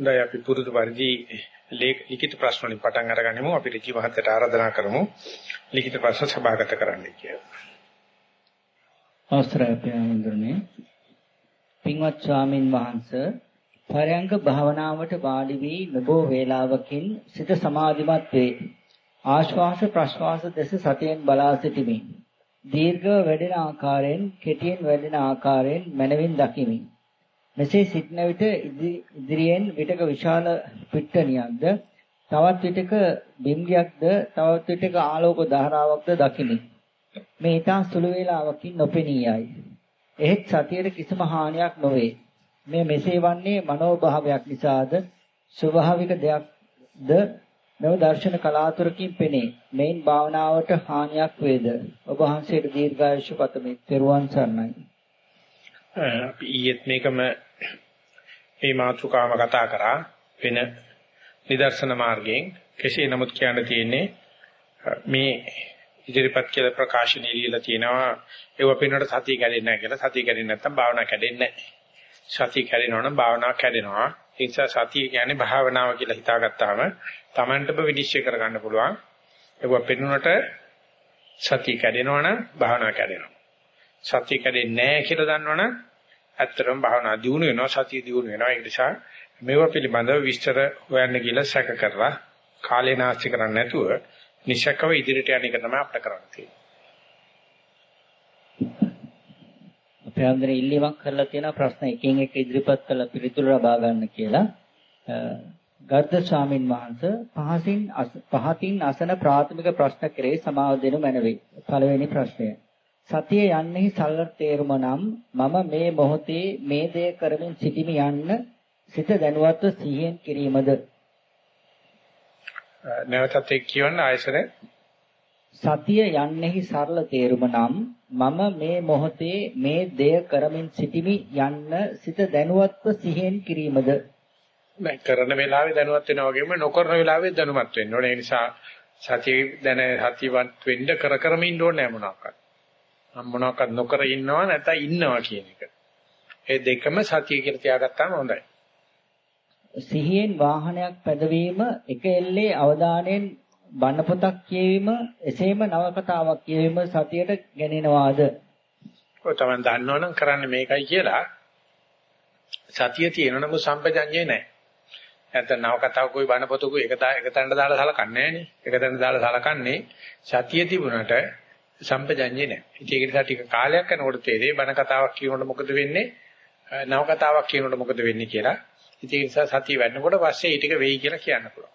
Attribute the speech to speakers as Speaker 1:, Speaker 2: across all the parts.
Speaker 1: දැන් අපි පුරුදු පරිදි ලිඛිත ප්‍රශ්න වලින් පටන් අරගනිමු. අපි ඍචි මහත්තයට ආරාධනා කරමු. ලිඛිත ප්‍රශ්න සභාගත කරන්න කියලා.
Speaker 2: අවසරයි ප්‍රේමඳුනේ. පින්වත් ස්වාමින් වහන්සේ පරයන්ක භාවනාවට වාඩි වී නොබෝ වේලාවකින් සිත සමාධිමත් වේ. ආශ්වාස ප්‍රශ්වාස දෙස සතියෙන් බලා සිටිමි. දීර්ඝව වැඩෙන ආකාරයෙන් කෙටියෙන් වැඩෙන ආකාරයෙන් මනවින් දකිමි. මෙසේ සිටන විට ඉදිරියෙන් විටක විශාල පිට්ටනියක්ද තවත් විටක බිම්බියක්ද තවත් විටක ආලෝක ධාරාවක්ද දකිමි. මේ ඊටා සුළු වේලාවකින් නොපෙනී යයි. එහෙත් සතියේ කිසිම හානියක් නොවේ. මේ මෙසේ වන්නේ මනෝභාවයක් නිසාද ස්වභාවික දෙයක්ද මෙව දර්ශන කලාතුරකින් පෙනේ. මේන් භාවනාවට හානියක් වේද? ඔබ වහන්සේට දීර්ඝායුෂ පතමි. ත්වන් සරණයි.
Speaker 1: අපි ඊයේත් මේකම මේ මාතෘකාව කතා කරා වෙන නිදර්ශන මාර්ගයෙන්. කෙසේ නමුත් කියන්න තියෙන්නේ මේ ඉදිරිපත් කියලා ප්‍රකාශනය ලියලා තියෙනවා ඒව පින්නට සතිය කැඩෙන්නේ නැහැ කියලා. සතිය කැඩෙන්නේ නැත්නම් භාවනා කැඩෙන්නේ නැහැ. සතිය කැඩෙනවා නම් භාවනාව කැඩෙනවා. ඒ නිසා සතිය කියන්නේ භාවනාව කියලා හිතාගත්තාම Tamanටම විනිශ්චය කරගන්න පුළුවන්. ඒව පින්නුනට සතිය කැඩෙනවා නම් භාවනාව කැඩෙනවා. සතිය කැඩෙන්නේ නැහැ කියලා දන්නවනම් ඇත්තටම භාවනා දියුණු වෙනවා සතිය දියුණු වෙනවා ඒ නිසා මේවා පිළිබඳව විස්තර හොයන්න කියලා සැක කරලා කාලේ නාස්ති කරන්නේ නැතුව නිශ්චකව ඉදිරියට යන එක තමයි අපිට කරන්න තියෙන්නේ.
Speaker 2: අපේ අන්දර ඉල්ලීමක් කරලා තියෙන ප්‍රශ්න එකින් එක ඉදිරිපත් කරලා පිළිතුරු ලබා ගන්න කියලා. ගර්ධ ස්වාමින් වහන්සේ පහසින් පහතින් අසන ප්‍රාථමික ප්‍රශ්න කෙරේ සමාව දෙනු මැනවේ. පළවෙනි ප්‍රශ්නය. සතිය යන්නේ සරල තේරුම නම් මම මේ මොහොතේ මේ දේ කරමින් සිටිමි යන්න සිත දැනුවත්ව සිහියෙන් කිරීමද?
Speaker 1: නැවතත් එක් කියවන්න ආයසරේ.
Speaker 2: සතිය යන්නේහි සරල තේරුම නම් මම මේ මොහොතේ මේ දෙය කරමින් සිටිමි යන්න සිත දැනුවත්ව සිහියෙන් කිරීමද?
Speaker 1: නෑ කරන වෙලාවේ දැනුවත් වෙනා වගේම නොකරන වෙලාවේ දැනුවත් වෙන්න ඕනේ. ඒ නිසා සතිය දැන සතියවත් වෙන්න කර කරමින් ඉන්න ඕනේ මොනවාක්වත් මම මොනවාක්වත් නොකර ඉන්නවා නැත්නම් ඉන්නවා කියන එක ඒ දෙකම සතිය කියලා තියාගත්තාම හොඳයි
Speaker 2: සිහියෙන් වාහනයක් පැදවීම එක එල්ලේ අවධානයෙන් බණ පොතක් කියවීම එසේම නවකතාවක් කියවීම සතියට ගැනෙනවාද?
Speaker 1: ඔය තමයි දන්නවනම් කරන්නේ මේකයි කියලා සතිය තියෙන නමුත් සම්පජඤ්ඤේ නැහැ. නැත්නම් නවකතාවකුයි බණ පොතකුයි එක එක තැනට දාලා සලකන්නේ නැහනේ. එක තැනට දාලා සලකන්නේ සතිය තිබුණට සම්පජඤ්ඤේ නැහැ. ඒක නිසා ටික කාලයක් යනකොට තේරෙයි බණ කතාවක් කියනකොට මොකද වෙන්නේ? නවකතාවක් කියනකොට මොකද වෙන්නේ කියලා. ඉතින් ඒ නිසා සතිය වැඩනකොට පස්සේ ඊටික වෙයි කියලා කියන්න පුළුවන්.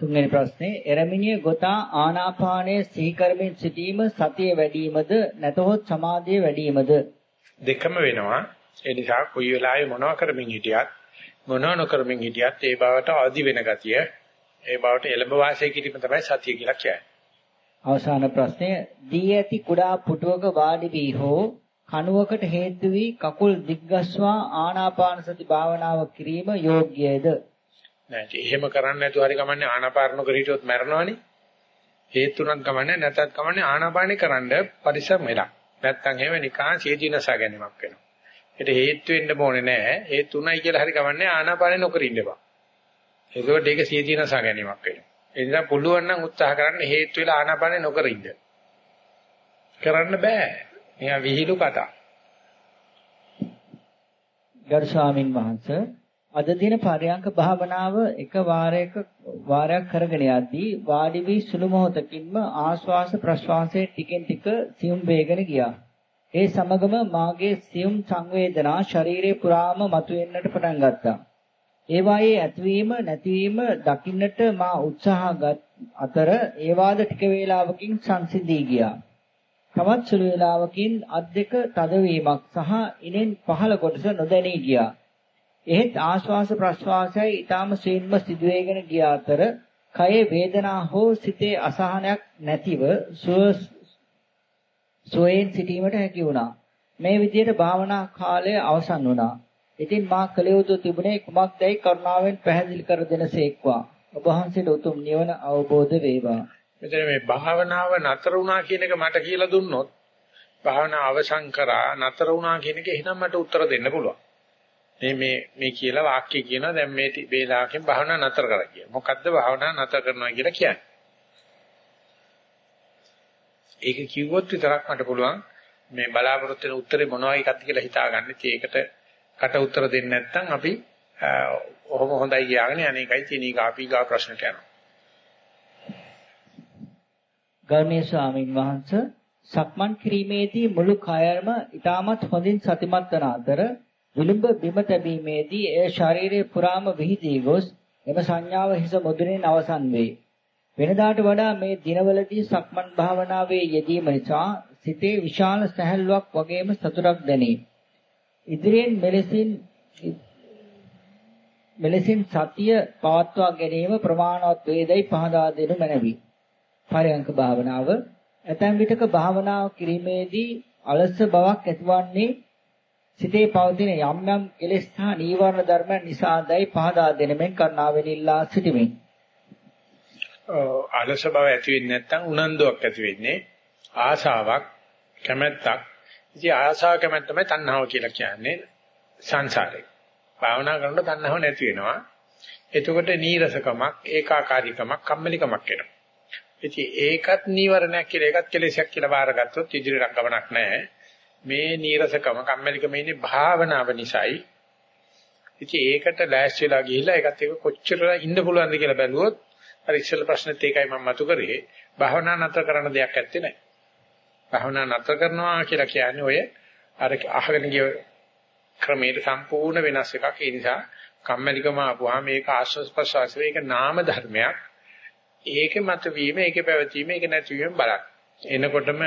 Speaker 2: තුන්වෙනි ප්‍රශ්නේ එරමිනිය ගොතා ආනාපානයේ සිහි කරමින් සිටීම සතිය වැඩිවීමද නැතහොත් සමාධිය වැඩිවීමද
Speaker 1: දෙකම වෙනවා. ඒ නිසා කොයි වෙලාවෙ මොනවා කරමින් හිටියත් මොනවා නොකරමින් හිටියත් ඒ බවට ආදි වෙන ගතිය ඒ බවට එළඹ වාසය කිරීම තමයි සතිය කියලා කියන්නේ.
Speaker 2: අවසාන ප්‍රශ්නය දී ඇති කුඩා පුටුවක වාඩි වී හෝ කණුවකට හේතු වී කකුල් දිග්ගස්වා ආනාපාන සති භාවනාව කිරීම යෝග්‍යද?
Speaker 1: නෑ එහෙම කරන්නේ නැතුව හරි කමන්නේ ආනාපාන කර හිටියොත් මැරෙනවනේ. හේතුණක් කමන්නේ නැතත් කමන්නේ ආනාපානේ කරන්න පරිසම් වෙලා. නැත්තම් එහෙම නිකන් සීජීනසා ගැනීමක් වෙනවා. ඒට හේතු වෙන්න ඕනේ නෑ. හේතුණයි කියලා හරි කමන්නේ ආනාපානේ නොකර ඉන්න බා. ඒකෝට ඒක සීජීනසා ගැනීමක් වෙනවා. ඒ නිසා පුළුවන් නම් උත්සාහ කරන්න හේතු වෙලා ආනාපානේ නොකර ඉන්න. කරන්න බෑ. නිකන් විහිළු කතා.
Speaker 2: ගරු ස්වාමින් වහන්සේ අද දින පරයන්ක භාවනාව එක වාරයක වාරයක් කරගෙන යද්දී වාඩි වී සුළු මොහොතකින්ම ආශ්වාස ප්‍රශ්වාසයේ ටිකෙන් ටික සියුම් වේගන ගියා. ඒ සමගම මාගේ සියුම් සංවේදනා ශරීරේ පුරාම මතුවෙන්නට පටන් ගත්තා. ඒ වායේ ඇතිවීම නැතිවීම දකින්නට මා උත්සාහගත් අතර ඒවාද ටික වේලාවකින් සංසිඳී ගියා. තවත් සුළු වේලාවකින් අත් දෙක තදවීමක් සහ ඉනෙන් පහළ කොටස නොදැනී ගියා. එහෙත් ආශ්වාස ප්‍රශ්වාසයයි ඊටාම සීන්ම සිදුවේගෙන ගිය අතර කයේ වේදනා හෝ සිතේ අසහනයක් නැතිව සුවයෙන් සිටීමට හැකි වුණා. මේ විදිහට භාවනා කාලය අවසන් වුණා. ඉතින් මා කළ යුතු තිබුණේ කුමක්දයි කරුණාවෙන් පැහැදිලි කර දෙනසේක්වා. ඔබ වහන්සේට උතුම් නිවන අවබෝධ වේවා.
Speaker 1: මෙතන මේ භාවනාව නතර වුණා කියන එක මට කියලා දුන්නොත් භාවනාව අවසන් කරා නතර වුණා කියන එක එහෙනම් මට උත්තර දෙන්න පුළුවන්. මේ මේ මේ කියලා වාක්‍ය කියනවා දැන් මේ වේලාවකින් භාවනා නතර කරා කියලා. මොකද්ද භාවනා නතර කරනවා කියලා කියන්නේ? ඒක කිව්වොත් විතරක් මට පුළුවන් මේ බලාපොරොත්තු වෙන උත්තරේ මොනවා එකක්ද කියලා හිතාගන්න. ඒකට කට උත්තර දෙන්නේ නැත්නම් අපි ඔහොම හොඳයි කියාගෙන අනේකයි තියෙන එක අපි ගා ප්‍රශ්නට යනවා.
Speaker 2: ගෞරවනීය ස්වාමින් වහන්සේ සක්මන් කිරීමේදී මුළු කයම ඊටමත් හොඳින් සතිමත් වන අතර විලුඹ බිම තැබීමේදී එය ශරීරයේ පුරාම විහිදී ගොස් එම සංඥාව හිස මුදුනේ අවසන් වේ. වෙනදාට වඩා මේ දිනවලදී සක්මන් භාවනාවේ යෙදීම නිසා සිතේ විශාල සැහැල්ලුවක් වගේම සතුටක් දැනේ. ඉදිරියෙන් මෙලෙසින් මෙලෙසින් සතිය පවත්වා ගැනීම ප්‍රමාණවත් වේදයි පහදා දෙනු මැනවි. පරයන්ක භාවනාව ඇතැම් විටක භාවනාව කිරීමේදී අලස බවක් ඇතිවන්නේ සිතේ පවතින යම් යම් කෙලෙස් හා නීවරණ ධර්ම නිසාදයි පහදා දෙනෙමින් කරුණාවෙන් ඉල්ලා සිටිමි.
Speaker 1: අලස බව ඇති වෙන්නේ නැත්නම් උනන්දුවක් ඇති වෙන්නේ ආශාවක් කැමැත්තක්. ඉතින් ආශාව කැමැත්ත තමයි තණ්හාව කියලා කියන්නේ සංසාරේ. භාවනා කරනකොට තණ්හාව නැති වෙනවා. එතකොට නීරසකමක්, ඒකාකාරීකමක්, කම්මැලිකමක් එනවා. ඉතින් ඒකත් නීවරණයක් කියලා ඒකත් කෙලෙසයක් කියලා බාරගත්තොත් ඉදිරියට ගමනක් නැහැ. මේ නීරසකම, කම්මැලිකම ඉන්නේ භාවනාව නිසායි. ඉතින් ඒකට ලෑස්තිලා ගිහිල්ලා ඒකත් එක කොච්චර ඉන්න පුළුවන්ද කියලා බැලුවොත් අර ඉස්සෙල්ලා ප්‍රශ්නෙත් ඒකයි මම මතු කරේ. භාවනා නතර කරන්න දෙයක් ඇත්තේ නැහැ. භාවනා නතර කරනවා කියලා කියන්නේ ඔය අර අහගෙන ගිය ක්‍රමයට සම්පූර්ණ වෙනස් එකක්. ඒ නිසා කම්මැලිකම ආපුවා මේක ආශ්වාස ප්‍රශ්වාස මේක නාම ධර්මයක්. ඒකේ මත වීම, ඒකේ පැවතීම, ඒක නැතිවීම බලන්න. එනකොටම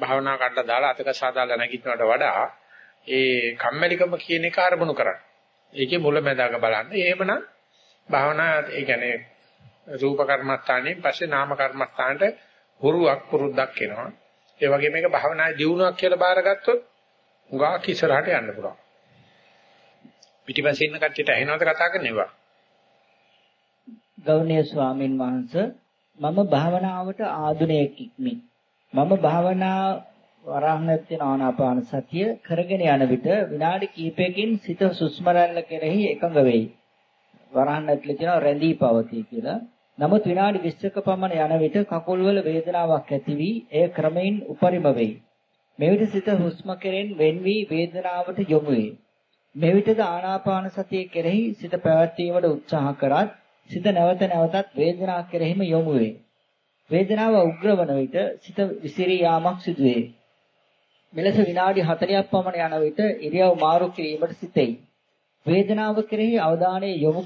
Speaker 1: භාවනා කඩලා දාලා අතක සාදාලා නැගිටිනවට වඩා ඒ කම්මැලිකම කියන එක අරමුණු කරන්න. ඒකේ මුලැමැදාක බලන්න. එහෙමනම් භාවනා ඒ කියන්නේ රූප කර්මස්ථානයෙන් පස්සේ නාම කර්මස්ථානට හුරුවක් පුරුද්දක් එනවා. ඒ වගේ මේක භාවනායේ දියුණුවක් කියලා බාරගත්තොත් උගාක් ඉස්සරහට යන්න පුළුවන්. පිටිපස්සේ ඉන්න කට්ටියට ඇහෙනවද කතා කරන්නේවා?
Speaker 2: ගෞණීය ස්වාමින් වහන්සේ මම භාවනාවට ආධුනිකෙක්මි. මම භාවනා වරහණත් වෙන ආනාපාන සතිය කරගෙන යන විට විනාඩි කිහිපයකින් සිත සුස්ම රැල්ල කෙරෙහි එකඟ වෙයි. වරහණත් කියන රැඳී පවතී කියලා. නමුත් විනාඩි 20ක පමණ යන විට කකුල්වල වේදනාවක් ඇති වී එය ක්‍රමයෙන් උපරිම වෙයි. මෙවිට සිත හුස්ම කෙරෙන් වෙන් වී වේදනාවට යොමු වේ. මෙවිටද ආනාපාන සතිය කෙරෙහි සිත පැවැත්වීමට උත්සාහ කරත් සිත නැවත නැවතත් වේදනාව කෙරෙහිම යොමු වේ. වේදනාව උග්‍ර වන විට සිත විසිරී යාමක් සිදු වේ. මෙලෙස විනාඩි 40ක් පමණ යන විට ඉරියව් මාරු කිරීමට සිටෙයි. වේදනාව කෙරෙහි අවධානය යොමු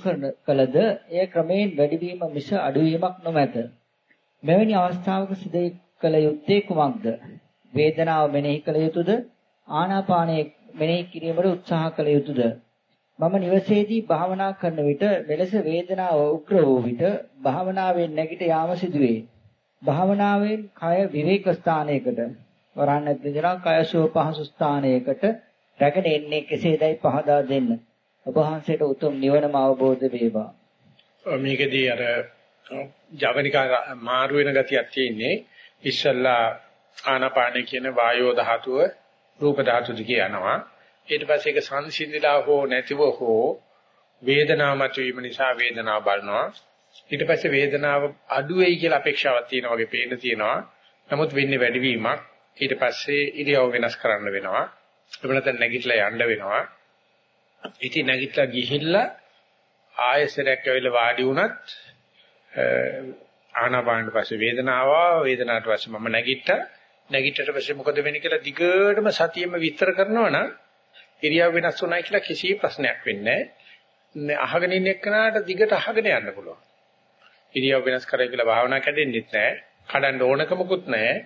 Speaker 2: කළද එය ක්‍රමයෙන් වැඩිවීම මිස අඩුවීමක් නොමැත. මෙවැනි අවස්ථාවක සිදු කළ යුත්තේ කුමක්ද? වේදනාව මෙනෙහි කළ යුතුද? ආනාපානය මෙනෙහි කිරීමට උත්සාහ කළ යුතුද? මම නිවසේදී භාවනා කරන විට මෙලෙස වේදනාව උග්‍ර වූ විට භාවනාවෙන් නැගිට යාම සිදුවේ. භාවනාවෙන් කය විවේක ස්ථානයකට වරන්නත් විදිහට කය සුව පහසු ස්ථානයකට රැගෙන එන්නේ කෙසේදයි පහදා දෙන්න. ඔබ වහන්සේට උතුම් නිවනම අවබෝධ වේවා.
Speaker 1: මේකදී අර ජවනිකා මාරු වෙන ගතියක් තියෙන්නේ ඉස්සල්ලා ආනාපාන කියන වායෝ ධාතුව රූප ධාතු දිගේ යනවා. ඊට පස්සේ ඒක සංසිඳිලා හෝ නැතිව හෝ වේදනාව මතුවීම නිසා වේදනාව බලනවා. ඊට පස්සේ වේදනාව අඩු වෙයි කියලා අපේක්ෂාවක් තියෙනවා වගේ පේන තියෙනවා. නමුත් වෙන්නේ වැඩිවීමක්. ඊට පස්සේ ඉරියව් වෙනස් කරන්න වෙනවා. එහෙම නැත්නම් නැගිටලා යන්න වෙනවා. ඉතින් නැගිටලා ගිහිල්ලා ආයෙසරයක් ඇවිල්ලා වාඩි වුණත් ආනාපානට පස්සේ වේදනාව වේදනාවට පස්සේ මම නැගිට්ටා නැගිටට පස්සේ මොකද වෙන්නේ කියලා දිගටම සතියෙම විස්තර කරනවා නම් ඉරියව් වෙනස් වුණයි කියලා කිසි ප්‍රශ්නයක් වෙන්නේ නැහැ. අහගෙන ඉන්න එක්කනට දිගට අහගෙන යන්න පුළුවන්. ඉරියව් වෙනස් කරයි කියලා භාවනා කැඩෙන්නෙත් නැහැ. කඩන්න ඕනකමකුත් නැහැ.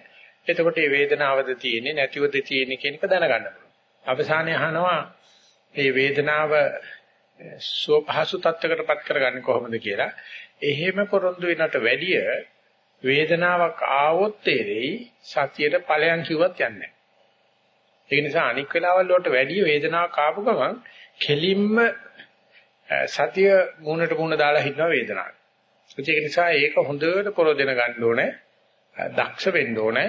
Speaker 1: එතකොට මේ වේදනාවද තියෙන්නේ නැතිවද තියෙන්නේ කියන එක දැනගන්න පුළුවන්. අවසානයේ අහනවා මේ වේදනාව සුවපහසු තත්ත්වයකටපත් කරගන්නේ කොහොමද කියලා. එහෙම පොරොන්දු වෙනට වැඩිය වේදනාවක් ආවොත් තේරෙයි සතියට ඵලයන් කිව්වත් යන්නේ නැහැ. ඒ නිසා අනික් වෙලාවල් වලට වැඩිය වේදනාවක් ආපු ගමන් කෙලින්ම සතිය මූණට මූණ දාලා හිටනවා වේදනාව. ඒක නිසා ඒක හොඳට පොරොදෙන ගන්න ඕනේ. දක්ෂ වෙන්න ඕනේ.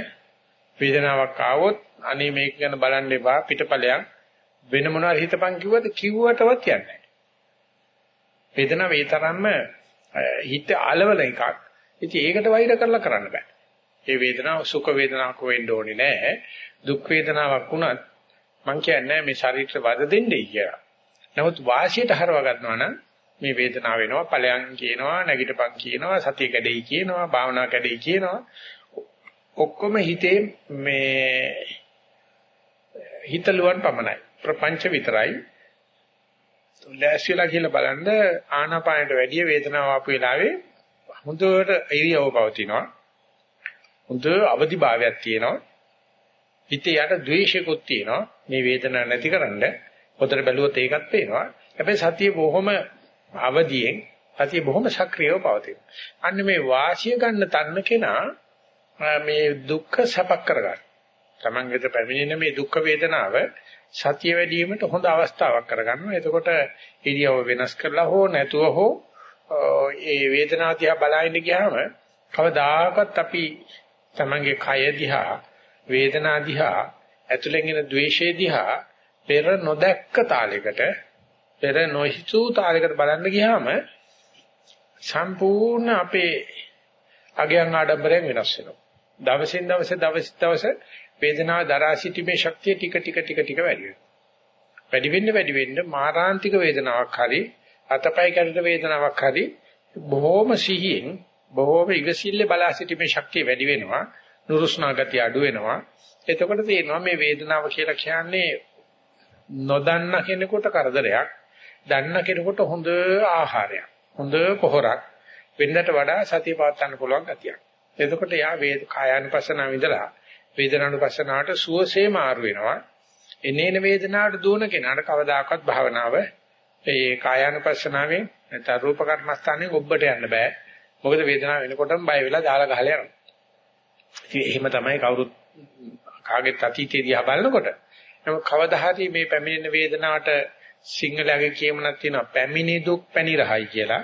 Speaker 1: වේදනාවක් ආවොත් අනේ මේක ගැන බලන්න එපා පිටපලයක් වෙන මොනවාරි හිතපන් කිව්වද කිව්වටවත් යන්නේ වේදනාව ඒ තරම්ම හිත අලවල එකක්. ඉතින් ඒකට වෛර කරලා කරන්න බෑ. ඒ වේදනාව සුඛ වේදනාවක් වෙන්න ඕනේ නෑ. දුක් වේදනාවක් වුණත් මං කියන්නේ මේ ශරීරයට වද දෙන්නේ කියලා. නමුත් වාසියට හරව ගන්නවා නම් මේ වේදනාව වෙනවා ඵලයන් කියනවා නැගිටපන් කියනවා සතිය කැඩෙයි කියනවා භාවනා කැඩෙයි කියනවා ඔක්කොම හිතේ මේ හිතලුවන් පමණයි ප්‍රපංච විතරයි. ලෑස්තිලා කියලා බලන්න ආනාපානයට වැඩිය වේදනාව ආපු වෙලාවේ හොඳට ඉරියව පවතිනවා. හොඳ අවදිභාවයක් තියෙනවා. හිතේ යට ද්වේෂිකුත් තියෙනවා. මේ වේදනාව නැතිකරන්න හොඳට බැලුවොත් ඒකත් පේනවා. හැබැයි සතිය බොහොම අවදියෙන් සතිය බොහොම සක්‍රියව පවතිනවා. අන්න මේ වාසිය ගන්න තන්න කෙනා මේ දුක්ඛ සැපක් කරගන්න. තමන්ගෙත පැමිණෙන මේ දුක් වේදනාව සතිය වැඩි වීමට හොඳ අවස්ථාවක් කරගන්නවා. එතකොට ඉරියව වෙනස් කරලා හෝ නැතුව හෝ ඒ වේදනාව දිහා බලන්න ගියාම කවදාකවත් අපි තමන්ගේ කය දිහා වේදනා දිහා ඇතුලෙන් එන ද්වේෂය දිහා පෙර නොදැක්ක තාලයකට පෙර නොහිතූ තාලයකට බලන්න ගියාම සම්පූර්ණ අපේ අගයන් ආඩම්බරයෙන් වෙනස් වෙනවා. දවසින් දවස දවස් දවස වේදනාව දරා සිටීමේ ශක්තිය ටික ටික ටික ටික වැඩි වෙනවා. වැඩි වෙන්න වැඩි වෙන්න මාරාන්තික වේදනාවක් හරි අතපය කැඩෙන වේදනාවක් හරි බොහොම සිහියෙන් බොහොම ඉවසිල්ල බලා සිටීමේ ශක්තිය වැඩි වෙනවා. නුරුස්නා ගතිය අඩු වෙනවා. එතකොට තේරෙනවා මේ වේදනාව කියලා කියන්නේ නොදන්න කෙනෙකුට කරදරයක්. දන්න කෙනෙකුට හොඳ ආහාරයක්. හොඳ පොහොරක්. වෙන්නට වඩා සතිය පවත්වන්න පුළුවන් ගතියක්. එතකොට යා වේද කායानुපස්සනාව ඉඳලා වේදනානුපස්සනාවට සුවසේ මාරු වෙනවා. එනේන වේදනාවට දුවන කෙනාට කවදාකවත් භාවනාව ඒ කායානුපස්සනාවෙන් නැත්නම් රූප කර්මස්ථානයෙන් ඔබට යන්න බෑ. මොකද වේදනාව වෙනකොටම බය වෙලා දාලා ගහලා යනවා. ඉතින් එහෙම තමයි කවුරුත් කාගෙත් අතීතයේ දිහා බලනකොට නමුත් කවදා හරි මේ පැමිණෙන වේදනාවට සිංහලයේ කියමනක් තියෙනවා පැමිණි දුක් පැනිරහයි කියලා.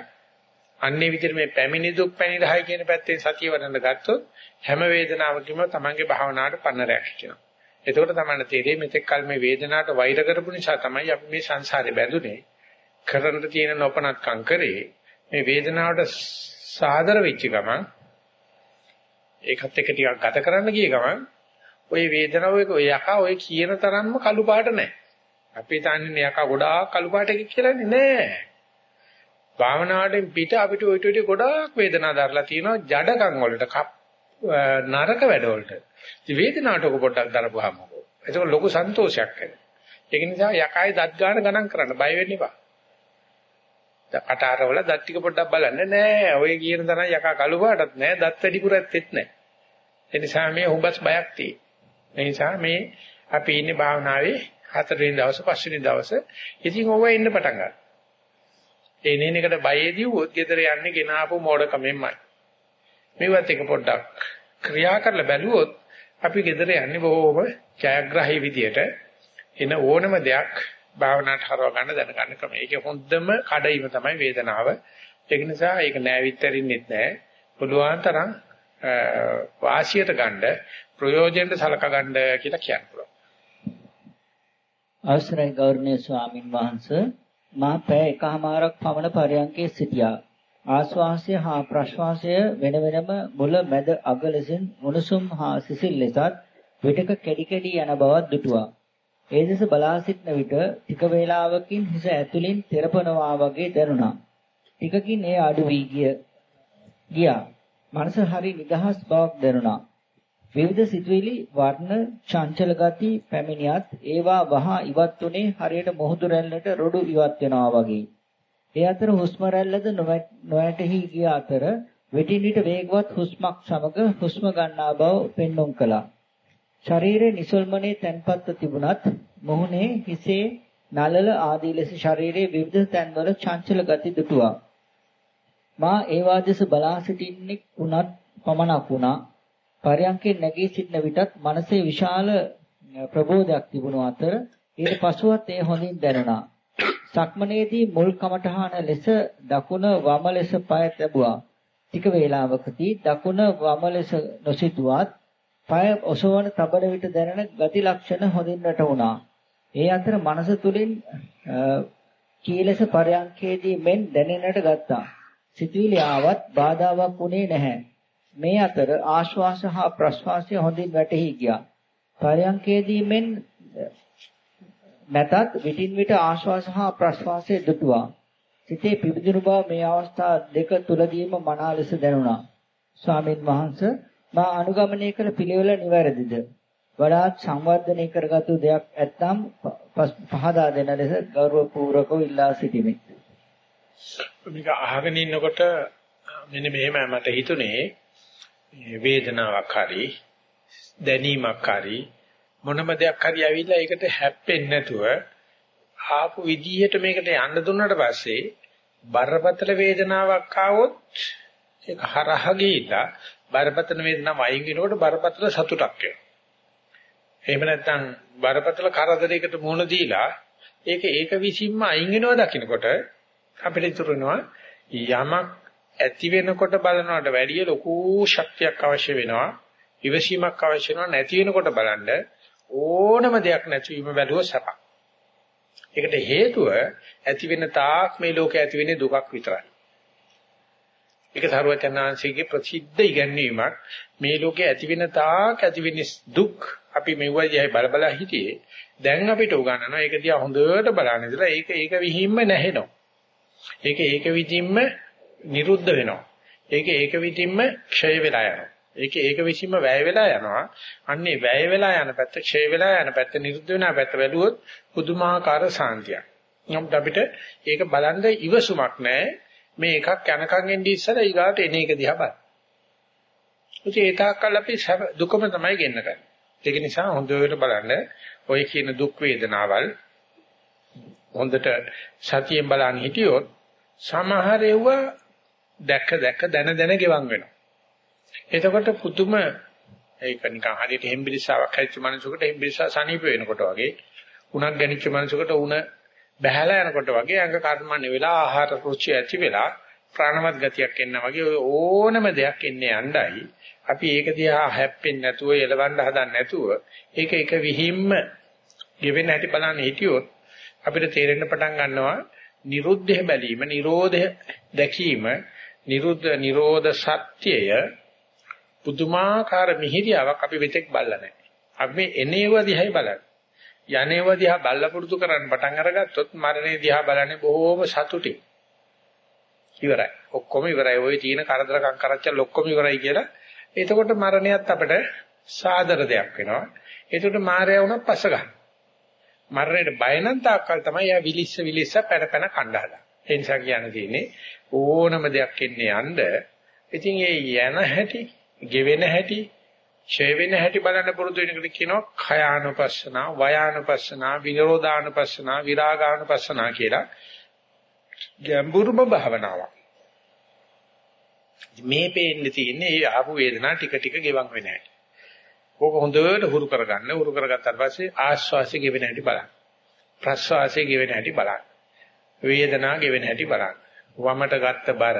Speaker 1: අන්නේ විදිහට මේ පැමිණි දුක් පැනිරහයි කියන පැත්තෙන් සතිය වඩන්න ගත්තොත් හැම වේදනාවකම තමන්ගේ භාවනාවට පන්නරයක් හිටිනවා. එතකොට තමයි තේරෙන්නේ මෙතෙක් කල මේ වේදනාවට වෛර කරපු නිසා තමයි අපි මේ සංසාරේ බැඳුනේ. කරන්න තියෙන නොපනත්කම් කරේ මේ වේදනාවට සාදර වෙච්ච ගමන් ඒකත් එක්ක ටිකක් ගත කරන්න ගිය ගමන් ওই වේදනාව එක ඔය යකා ඔය කියන තරම්ම කළු පාට නැහැ. අපි තන්නේ යකා ගොඩාක් කළු පාට එක කියලානේ නෑ. භාවනාවෙන් පිට අපිට ඔය ටෙටි ගොඩාක් වේදනා දරලා තියෙනවා ජඩකම් වලට නරක වැඩවලට. ඉතින් වේදනාවට ඔක පොඩ්ඩක් දරපුවාම මොකෝ. ඒක ලොකු සන්තෝෂයක් එනවා. ඒක නිසා යකයි දත් ගන්න ගණන් කරන්න බය වෙන්න එපා. කටාරවල දත් ටික පොඩ්ඩක් බලන්න නෑ. ඔය කියන තරම් යකා කළු පාටත් නෑ, දත් වැඩිපුරත් නෑ. ඒ නිසා මේ හුඹස් බයක් තියෙන. ඒ නිසා මේ අපි ඉන්නේ භාවනාවේ හතරවෙනි දවස් පස්වෙනි දවස්. ඉතින් ඕවා ඉන්න පටන් ගන්නවා. ඒ නේනකට බයේදී වොත් ගෙදර යන්නේ ගෙනාපු මෝඩකමෙන්මයි. මේවත් එක පොඩ්ඩක් ක්‍රියා කරලා බැලුවොත් අපි ගෙදර යන්නේ බොහොම ජයග්‍රාහී විදියට එන ඕනම දෙයක් භාවනාවට හරව ගන්න දැනගන්න ක්‍රමය. ඒකේ හොඳම කඩයිම තමයි වේදනාව. ඒක නිසා ඒක නෑවිත්තරින්නෙත් නෑ. පුළුවන් තරම් වාසියට ගන්න ප්‍රයෝජනෙට සලක ගන්න කියලා කියන්න පුළුවන්.
Speaker 2: අවසරයි ගෞරවනීය ස්වාමින් වහන්සේ මා පැය එකහමාරක් පමණ පරයන්කේ සිටියා. ආශ්වාසය හා ප්‍රශ්වාසය වෙන වෙනම මුල මැද අග ලෙසින් උණුසුම් හා සිසිල් ලෙසත් විටක කැඩි කැඩි යන බවක් දුටුවා. ඒ දෙස බලා සිටන විට ටික වේලාවකින් හිස ඇතුලින් තෙරපනවා වගේ දැනුණා. ටිකකින් ඒ අඩු වී ගිය ගියා. මනස හරි නිදහස් බවක් දැනුණා. විවිධ සිතුවිලි වර්ණ චංචල ගති පැමිණියත් ඒවා වහා ඉවත් උනේ හරියට මොහොදු රැල්ලට රොඩු ඉවත් වෙනවා වගේ. ඒ අතර හුස්ම රැල්ලද නොවැටහි ගිය අතර වෙටින් විට වේගවත් හුස්මක් සමග හුස්ම ගන්නා බව පෙන්වුම් කළා. ශරීරයේ නිසල්මනේ තැන්පත්ව තිබුණත් මොහුනේ හිසේ නලල ආදී ලෙස ශරීරයේ විවිධ තැන්වල චංචල ගති දුටුවා. මා ඒ වාදස බලා සිටින්නෙක් උනත් පමණක් වුණා. පරයන්කේ නැගී සිටින විටත් මනසේ විශාල ප්‍රබෝධයක් තිබුණු අතර ඊට පසුවත් ඒ හොඳින් දැනුණා. සක්මනේදී මුල් කමඨහන ලෙස දකුණ වම ලෙස පය තැබුවා. ටික වේලාවකදී දකුණ වම ලෙස නොසිතුවත් පය ඔසවන තබන විට දැනෙන ගති ලක්ෂණ හොඳින් වැටුණා. ඒ අතර මනස තුලින් කීලස පරයන්කේදී මෙන් දැනෙන්නට ගත්තා. සිතුවිලි ආවත් බාධාවක් වුණේ නැහැ. මේ අතර ආශ්වාස හා ප්‍රශ්වාසය හොඳින් වැටහි ගියා. පරයන්කේදී මෙන් නැතත් විටින් විට ආශ්වාස හා ප්‍රශ්වාසය දුටුවා. සිතේ පිබිදුණු බව මේ අවස්ථා දෙක තුලදීම මනා ලෙස දැනුණා. ස්වාමීන් වහන්සේ මා අනුගමනය කළ පිළිවෙල නිවැරදිද? වඩාත් සංවර්ධනය කරගත්තු දෙයක් ඇත්නම් පහදා දෙන ලෙස ගෞරවපූර්වකව ඉල්ලා සිටිමි.
Speaker 1: මේක අහගෙන ඉන්නකොට මෙන්න මෙහෙම මට හිතුනේ වේදනාවක් හරි දැනීමක් හරි මොනම දෙයක් හරි ඇවිල්ලා ඒකට හැප්පෙන්නේ නැතුව ආපු විදිහට මේකට යන්න දුන්නාට පස්සේ බරපතල වේදනාවක් ආවොත් ඒක හරහා ගිහිලා බරපතල වේදනාව අයින් වෙනකොට බරපතල සතුටක් එනවා. එහෙම නැත්නම් බරපතල කරදරයකට මුහුණ දීලා ඒක ඒක විසින්ම අයින් වෙනවා දකින්නකොට අපිට ඉතුරුනවා යමක් ඇති වෙනකොට බලනවට වැඩිය ලොකු ශක්තියක් අවශ්‍ය වෙනවා. ඉවසීමක් අවශ්‍ය වෙනවා නැති වෙනකොට බලන්න ඕනම දෙයක් නැතිවීම බැලුව සැපක්. ඒකට හේතුව ඇති වෙන තාක් මේ ලෝකේ ඇති වෙන්නේ දුකක් විතරයි. ඒක සරුවචනාංශයේ ප්‍රසිද්ධ ඉගැන්වීමක් මේ ලෝකේ ඇති වෙන තාක් ඇති වෙන්නේ දුක් අපි මෙව්වයි බල බල හිටියේ දැන් අපිට උගන්වනවා ඒක දිහා හොඳට බලන්න ඉතලා ඒක ඒක විහිම්ම නැහෙනවා ඒක ඒක විදිහින්ම නිරුද්ධ වෙනවා. ඒක ඒක විදිහින්ම ක්ෂය වෙලා යනවා. ඒක ඒක විසින්ම වැය වෙලා යනවා. අන්නේ වැය වෙලා යන පැත්ත ක්ෂය වෙලා යන පැත්ත නිරුද්ධ වෙන පැත්ත බැලුවොත් පුදුමාකාර සාන්තියක්. නමුත් අපිට ඒක බලන්න ඉවසුමක් නැහැ. මේ එකක් යනකම් එන්නේ ඉස්සර ඊගාට එන එක දිහා බලන්න. ඉතින් ඒ තාක්කල් අපි දුකම තමයි ගෙන්න ගන්නේ. ඒක නිසා හොඳට බලන්න ඔය කියන දුක් වේදනාවල් හොඳට සතියෙන් බලන්න හිටියොත් සමහර ඒවා දැක දැක දන දන ගෙවන් වෙනවා. එතකොට පුදුම ඒක නිකන් හරියට හෙම්බිරිස්සාවක් හැදිච්ච මනුස්සයෙකුට හෙම්බිරිස්සා සනීප වෙනකොට වගේ උණක් ගැනිච්ච මනුස්සයෙකුට උණ බහැලා යනකොට වගේ අංග කර්මන්නේ වෙලා ආහාර රුචි ඇති වෙලා ප්‍රාණවත් ගතියක් එන්න වගේ ඔය ඕනම දෙයක් එන්නේ යණ්ඩයි අපි ඒක දිහා හැප්පෙන්නේ නැතුව එලවන්න හදන්නේ නැතුව ඒක එක විහිම්ම ගෙවෙන හැටි බලන්න හිටියොත් අපිට තේරෙන්න පටන් ගන්නවා නිරුද්ධය බැලීම නිරෝධය දැකීම නිරුද්ධ නිරෝධ සත්‍යය පුදුමාකාර මිහිරියාවක් අපි මෙතෙක් බල්ලා නැහැ. අපි මේ එනේව දිහායි බලන්නේ. යනේව දිහා බල්ලා පුරුදු කරන්න පටන් අරගත්තොත් මරණේ දිහා බලන්නේ බොහෝම සතුටින්. ඉවරයි. ඔක්කොම ඉවරයි. ওই තීන කරදරකම් කරච්චල් ඔක්කොම ඉවරයි කියලා. එතකොට මරණයත් අපිට සාදර දෙයක් වෙනවා. එතකොට මායя වුණා පස්ස ගන්න. මරණයට බය නම් තාක්කල් තමයි යා විලිස්ස විලිස්ස පැන පැන කණ්ඩායම්. ඒ නිසා කියන්න තියෙන්නේ ඕනම දෙයක් එන්නේ යන්න. ඉතින් ඒ යන හැටි, ගෙවෙන හැටි, ඡය වෙන හැටි බලන්න පුරුදු වෙනකොට කියනවා khයානුපස්සනා, වයානුපස්සනා, විනෝදානුපස්සනා, විරාගානුපස්සනා කියලා ගැඹුරුම භාවනාවක්. මේ පේන්නේ තියෙන්නේ ඒ ආපු වේදනා ටික ටික ගෙවන් වෙන හැටි. ඕක හොඳට හුරු කරගන්න. හුරු කරගත්තාට පස්සේ ආශ්වාසය ගෙවෙන හැටි බලන්න. ප්‍රශ්වාසය ගෙවෙන හැටි බලන්න. වේදනා ගෙවෙන හැටි බලන්න. වමට ගත්ත බර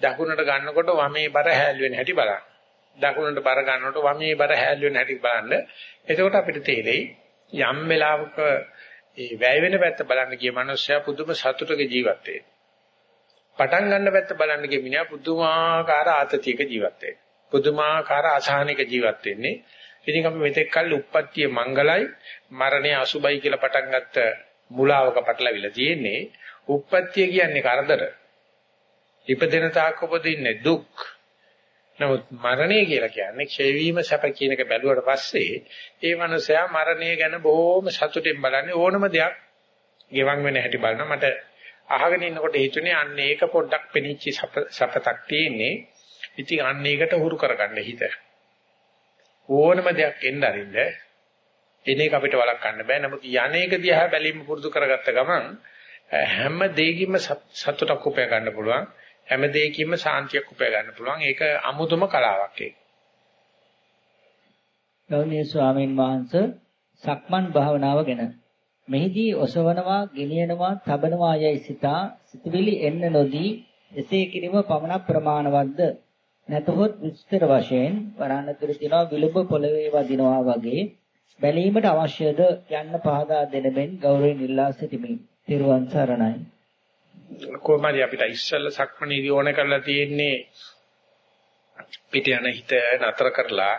Speaker 1: දකුණට ගන්නකොට වමේ බර හැල් වෙන හැටි බලන්න. දකුණට බර ගන්නකොට වමේ බර හැල් වෙන හැටි බලන්න. එතකොට අපිට තේරෙයි යම් වෙලාවක ඒ වැය වෙන පැත්ත බලන්න ගිය මනුස්සයා පුදුම සතුටක ජීවත් වෙනවා. පටන් ගන්න පැත්ත බලන්න ගිය මිනිහා පුදුමාකාර ආතතියක ජීවත් වෙනවා. පුදුමාකාර අසහනික ජීවත් වෙන්නේ. ඉතින් අපි මෙතෙක් කල් උප්පත්තිය මංගලයි මරණය අසුබයි කියලා පටන් ගත්ත මුලාවක පටලවිලා තියෙන්නේ. උප්පත්තිය කියන්නේ කරදර. ඉපදෙන තාක් උපදින්නේ දුක්. නමුත් මරණය කියලා කියන්නේ ක්ෂය වීම සැප කියන එක බැලුවට පස්සේ ඒ මනුස්සයා මරණය ගැන බොහොම සතුටින් බලන්නේ ඕනම දෙයක්. ගෙවන් වෙන හැටි බලනවා. මට අහගෙන ඉන්නකොට හිතුනේ අන්න ඒක පොඩ්ඩක් පෙනිච්ච සපතක් තියෙන්නේ. ඉතින් අන්න ඒකට හුරු කරගන්න හිත. ඕනම දෙයක් එන්න අරින්න එන එක අපිට වළක්වන්න බෑ. නමුත් යන්නේක දිහා බැලීම පුරුදු කරගත්ත ගමන් හැම දෙයකින්ම සතුටක් උපය ගන්න පුළුවන් හැම දෙයකින්ම සාන්තියක් උපය ගන්න පුළුවන්. ඒක අමුතුම කලාවක් ඒක.
Speaker 2: ගෞණීය ස්වාමීන් වහන්සේ සක්මන් භාවනාව ගැන මෙහිදී ඔසවනවා, ගෙනියනවා, තබනවා යයි සිතා සිතවිලි එන්න නොදී එසේ කිරීම පමණ ප්‍රමාණවත්ද? නැතහොත් විස්තර වශයෙන් වරණතුරු තියනවා විලුඹ පොළවේ වදිනවා වගේ බැලීමට අවශ්‍යද යන්න පහදා දෙන මෙන් ගෞරවයෙන් ඉල්ලා සිටිමි. තිරුවන් සරණයි.
Speaker 1: කොහොමද අපිට ඉස්සෙල්ල සක්මණේදී ඕන කරලා තියෙන්නේ පිට යන හිත නතර කරලා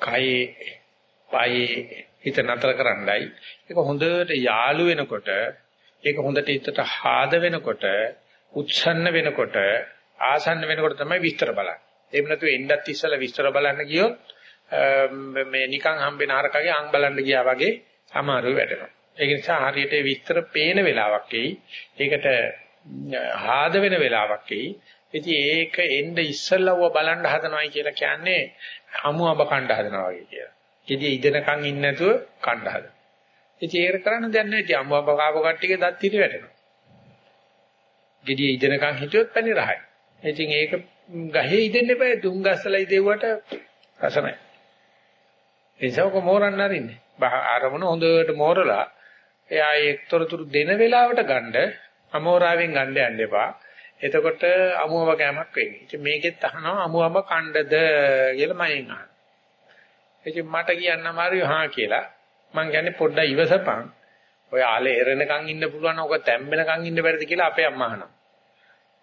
Speaker 1: කයේ පායේ හිත නතර කරන්නයි. ඒක හොඳට යාළු වෙනකොට ඒක හොඳට හිතට ආද වෙනකොට උච්ඡන්න වෙනකොට ආසන්න වෙනකොට තමයි විස්තර බලන්නේ. එහෙම නැතුව එන්නත් ඉස්සලා විස්තර බලන්න ගියොත් මේ නිකන් හම්බෙන හරකගේ අං බලන්න ගියා වගේ අමාරු වෙනවා. ඒක නිසා හරියට විස්තර පේන වෙලාවක් එයි. ඒකට ආද වෙන වෙලාවක් එයි. ඉතින් ඒක එන්න ඉස්සල්ලාව බලන්න හදනවයි කියලා කියන්නේ අමු අබ කණ්ඩ හදනවා වගේ කියලා. ඉතින් ඉදෙනකන් ඉන්නේ නැතුව කණ්ඩ හදනවා. ඉතින් ඒක කරන්න දෙයක් නැහැ. ඉතින් අමු අබ කාප කට්ටියගේ දත් ඉරි වැටෙනවා. gediye ඉදෙනකන් හිටියොත් පැණි රහයි. ඉතින් ඒක ගහේ ඉදෙන්න එපා. තුන් ගස්සලා ඉදෙව්වට රස නැහැ. ඒසවක මෝරන්න අරින්නේ. ආරමුණ හොඳට මෝරලා එයා ඒක්තරතුරු දෙන වෙලාවට ගන්න අමෝරාවෙන් ගන්න යන්න එපා. එතකොට අමුවම කෑමක් වෙන්නේ. ඉතින් මේකෙත් අහනවා අමුවම කණ්ඩද කියලා මම අහනවා. ඉතින් මට කියන්න අමාරුයි හා කියලා. මං කියන්නේ පොඩ්ඩක් ඉවසපන්. ඔය ආලේ එරෙනකන් ඉන්න පුළුවන් නම් ඔක තැම්බෙනකන් ඉන්න බැරිද කියලා අපේ අම්මා අහනවා.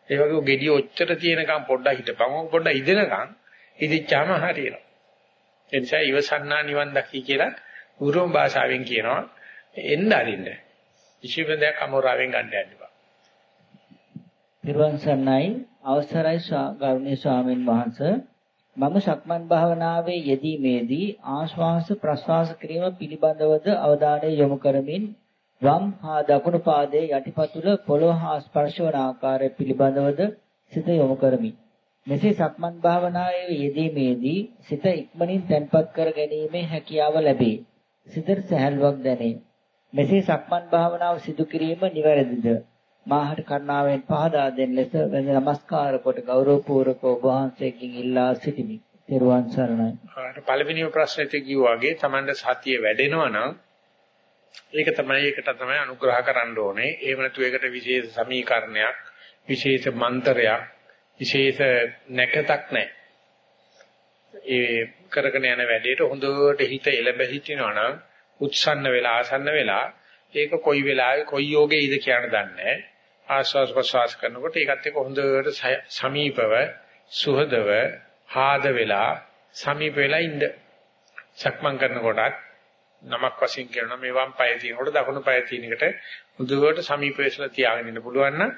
Speaker 1: ඒ වගේ ගෙඩිය ඔච්චර තියෙනකන් පොඩ්ඩක් හිටපන්. ඔක පොඩ්ඩක් ඉදෙනකන් ඉදිච්චාම හරියනවා. ඒ නිසා ඉවසන්නා නිවන් දකි කියලා උරුම භාෂාවෙන් කියනවා. එන්න අරින්න. කිසිම දෙයක් අමෝරාවෙන් ගන්න යන්න එපා.
Speaker 2: නිර්වාණ සන්නයි අවසරයි ගෞරවනීය ස්වාමීන් වහන්සේ මම සක්මන් භාවනාවේ යෙදීමේදී ආශ්වාස ප්‍රශ්වාස කිරීම පිළිබඳවද අවධානය යොමු කරමින් වම් හා දකුණු පාදයේ යටිපතුල පොළොව හා ස්පර්ශ වන ආකාරය පිළිබඳවද සිත යොමු කරමි. මෙසේ සක්මන් භාවනාවේ යෙදීමේදී සිත ඉක්මනින් තැන්පත් කර ගැනීමේ හැකියාව ලැබේ. සිතට සැහැල්ලුවක් දැනේ. මෙසේ සක්මන් භාවනාව සිදු කිරීම නිවැරදිද? මාහට කරුණාවෙන් පහදා දෙන ලෙස වැඳ නමස්කාර කොට ගෞරවපූර්වක ඔබ වහන්සේගෙන් ඉල්ලා සිටිමි. ත්වන් සරණයි.
Speaker 1: පළවෙනිම ප්‍රශ්නෙට කිව්වා වගේ Tamanda සතිය වැඩෙනවා නම් ඒක තමයි ඒකට තමයි අනුග්‍රහ කරන්න ඕනේ. එහෙම නැතු ඒකට විශේෂ සමීකරණයක්, විශේෂ මන්ත්‍රයක්, විශේෂ නැකතක් නැහැ. ඒ කරගෙන යන වැඩේට හොඳට හිත එළඹ හිටිනවා නම් උත්සන්න වෙලා ආසන්න වෙලා ඒක කොයි වෙලාවෙ කොයි යෝගයේද කියන දන්නේ ආස්වාස් ප්‍රසවාස කරනකොට ඒකත් එක්ක හොඳට සමීපව සුහදව ආද වෙලා සමීප වෙලා ඉන්න. සක්මන් කරනකොටත් නමක් වශයෙන් කියනවා මේ වම් පාය තියෙනකොට දකුණු පාය තියෙන එකට හොඳට සමීප වෙසලා තියාගෙන ඉන්න පුළුවන් නම්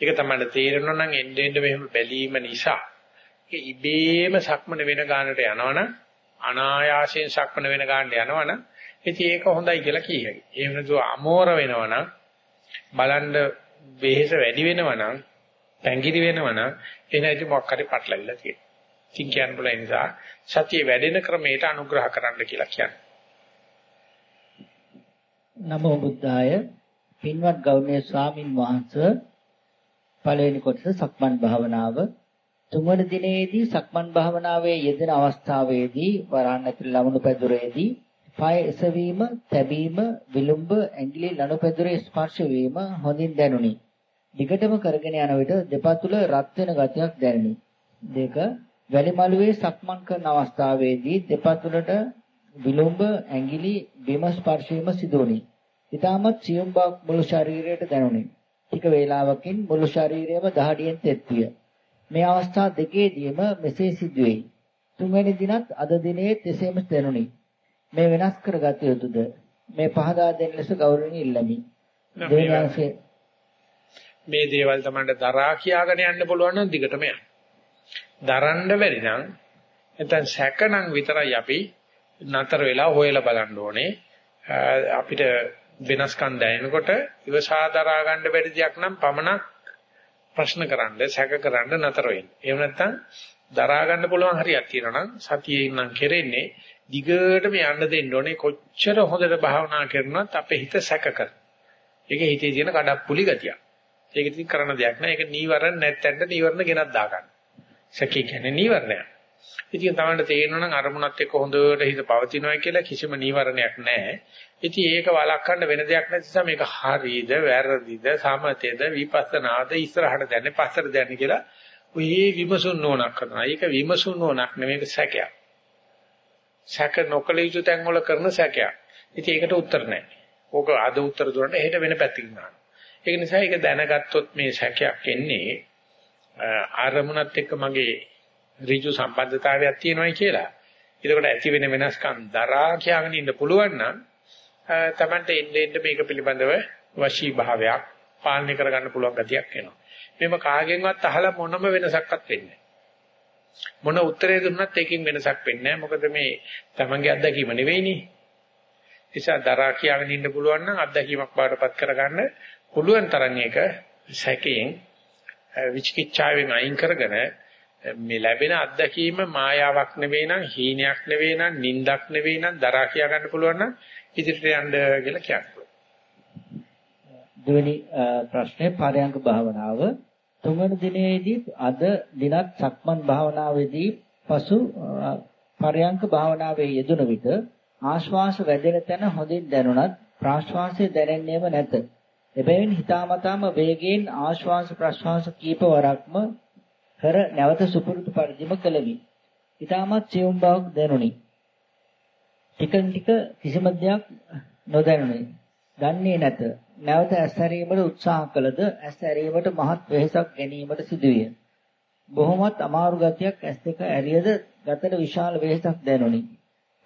Speaker 1: ඒක තමයි තේරෙනවා නම් එන්න එන්න මෙහෙම බැලීම නිසා. ඒක ඉබේම සක්මන වෙන ගානට යනවනම් අනායාසයෙන් සක්මන වෙන ගානට යනවනම් ඉතින් ඒක හොඳයි කියලා කියයි. එහෙම නැතුව අමෝර වෙනවනම් බලන්න වෙහෙස වැඩි වෙනවනම් පැංගිරි වෙනවනම් එන ඉතින් මොකක් හරි පටලවිලා තියෙනවා. ඉතින් කියන්න බල නිසා සතිය වැඩෙන ක්‍රමයට අනුග්‍රහ කරන්න කියලා කියන්නේ.
Speaker 2: නමෝ බුද්ධාය පින්වත් ගෞරවනීය ස්වාමින් වහන්සේ පළවෙනි කොටස සක්මන් භාවනාව තුන්වන දිනේදී සක්මන් භාවනාවේ යෙදෙන අවස්ථාවේදී වරහන් ඇතුළේ ලවුණු පැදුරේදී පය එසවීම, තැබීම, විලුඹ, ඇඟිලි ලනුපැදුරේ ස්පර්ශ වීම හොඳින් දැනුනි. දිගටම කරගෙන යන විට දෙපතුල රත් වෙන ගතියක් දැනුනි. දෙක වැලිමලුවේ සක්මන් කරන අවස්ථාවේදී දෙපතුලට විලුඹ, ඇඟිලි බිම ස්පර්ශ වීම සිදු වුණි. ඊටමත් සියුම් බවක් මුළු ශරීරයට දැනුනි. ටික වේලාවකින් මුළු ශරීරයම දහඩියෙන් තෙත් විය. මේ අවස්ථා දෙකේදීම මෙසේ සිදුවේ. තුන්වැනි දිනත් අද දිනේ එසේම දැනුනි. මේ වෙනස් කරගත යුතුද? මේ පහදා දෙන ලෙස ගෞරවණීය ඉල්ලමි.
Speaker 1: දෙවියන්සේ මේ දේවල් තමයි දරා කියාගෙන යන්න පුළුවන් නම් දිගටම යන්න. දරන්න බැරි නම් නැත්නම් සැකනම් විතරයි අපි නතර වෙලා හොයලා බලන්න ඕනේ. අපිට වෙනස්කම් දැනෙනකොට ඉවසා දරා ගන්න බැරි දෙයක් නම් පමණක් ප්‍රශ්න කරන්න, සැක කරන්න නතර වෙන්න. එහෙම නැත්නම් දරා ගන්න පුළුවන් හරියක් තියෙනවා නම් සතියේ නම් කෙරෙන්නේ දිගටම යන්න දෙන්න ඕනේ කොච්චර හොඳට භාවනා කරනවත් අපේ හිත සැක කර. ඒක හිතේ තියෙන කඩප්පුලි ගතිය. ඒක ඉතින් කරන්න දෙයක් නෑ. ඒක නීවරණ නැත්තෙන්ද නීවරණ ගෙනත් දාගන්න. සැකේ කියන්නේ නීවරණයක්. ඉතින් තමයි තේරෙනවා නම් අරමුණත් එක්ක හොඳට හිත පවතිනවා කියලා කිසිම නීවරණයක් නැහැ. ඉතින් ඒක වළක්වන්න වෙන දෙයක් නැති නිසා මේක හරියද වැරදිද සමතේද විපස්සනාද ඉස්සරහට දැන්නේ පස්සට දැන්නේ කියලා ඔය විමසුන් නෝනක් කරනවා. ඒක විමසුන් නෝනක් නෙමෙයි සැකයක්. සැක නොකල යුතු තැන් වල කරන සැකයක්. ඉතින් ඒකට උත්තර නැහැ. ඕක අද උත්තර දුන්නට හෙට වෙන පැත්තකින් නාන. ඒක නිසා ඒක දැනගත්තොත් මේ සැකයක් එන්නේ ආරමුණත් එක්ක මගේ ඍජු සම්බන්ධතාවයක් තියෙනවායි කියලා. ඒකට ඇති වෙන වෙනස්කම් දරා කියාගෙන ඉන්න පුළුවන් නම් තමන්ට එන්න එන්න මේක පිළිබඳව වශී භාවයක් පාලනය කරගන්න පුළුවන් ගතියක් එනවා. මේව කාගෙන්වත් අහලා මොනම වෙනසක්වත් වෙන්නේ මොන උත්තරේ දුන්නත් ඒකෙන් වෙනසක් වෙන්නේ නැහැ. මොකද මේ තමන්ගේ අත්දැකීම නෙවෙයිනේ. නිසා දරා කියාගෙන ඉන්න පුළුවන් නම් අත්දැකීමක් බාටපත් කරගන්න පුළුවන් තරම් ඒක සැකයෙන් විචිකිච්ඡාවෙන් අයින් කරගෙන මේ ලැබෙන අත්දැකීම මායාවක් නෙවෙයි නම් හීනයක් නෙවෙයි නම් නින්දක් නෙවෙයි නම් දරා කියා ගන්න පුළුවන් නම් ඉදිරියට යන්න කියලා කියනවා.
Speaker 2: දෙවෙනි ප්‍රශ්නේ පාරයන්ක භාවනාව තුන්වෙනි දිනේදී අද දිනත් සක්මන් භාවනාවේදී පසු පරයන්ක භාවනාවේ යෙදුන විට ආශ්වාස වැදෙන තැන හොඳින් දැනුණත් ප්‍රාශ්වාසය දැනෙන්නේම නැත. එබැවින් හිතාමතාම වේගයෙන් ආශ්වාස ප්‍රශ්වාස කීප වරක්ම කර නැවත සුපුරුදු පරිදිම කළමි. ඊටමත් සියුම් බවක් දැනුනි. ටික ටික කිසිම දෙයක් නොදැනුනි. දන්නේ නැත. නැවත ඇස්සරීමට උත්සාහ කළද ඇස්සරීමට මහත් වෙහෙසක් ගැනීමට සිදුවිය. බොහොමත් අමාරු ගතියක් ඇස් දෙක ඇරියද ගතට විශාල වෙහෙසක් දැනුනි.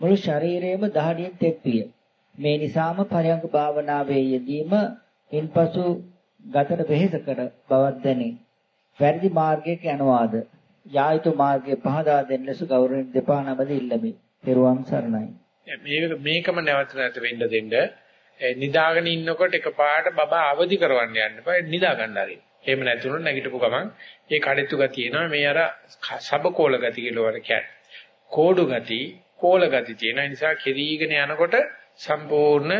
Speaker 2: මුළු ශරීරයම දහඩියෙන් තෙත්විය. මේ නිසාම පරයන්ක භාවනාවේ යෙදීම ඉන්පසු ගතට වෙහෙස කර බවක් දැනේ. වැරදි මාර්ගයක යනවාද? යායුතු මාර්ගයේ පහදා දෙන්න ලෙස ගෞරවයෙන් දෙපා නමද ඉල්ලමි. පෙරුවන් සරණයි.
Speaker 1: මේක මේකම නැවත නැවත වෙන්න දෙන්න නිදාගෙන ඉන්නකොට එකපාරට බබා අවදි කරවන්න යන්න එපා නිදා ගන්න හරි. එහෙම නැතුනොත් නැගිටපු ගමන් ඒ කඩਿੱතු ගතිය එනවා මේ අර සබකෝල ගති කියලා වර කියන්නේ. කෝඩු ගති, කෝල ගති තියෙන නිසා කෙරීගෙන යනකොට සම්පූර්ණ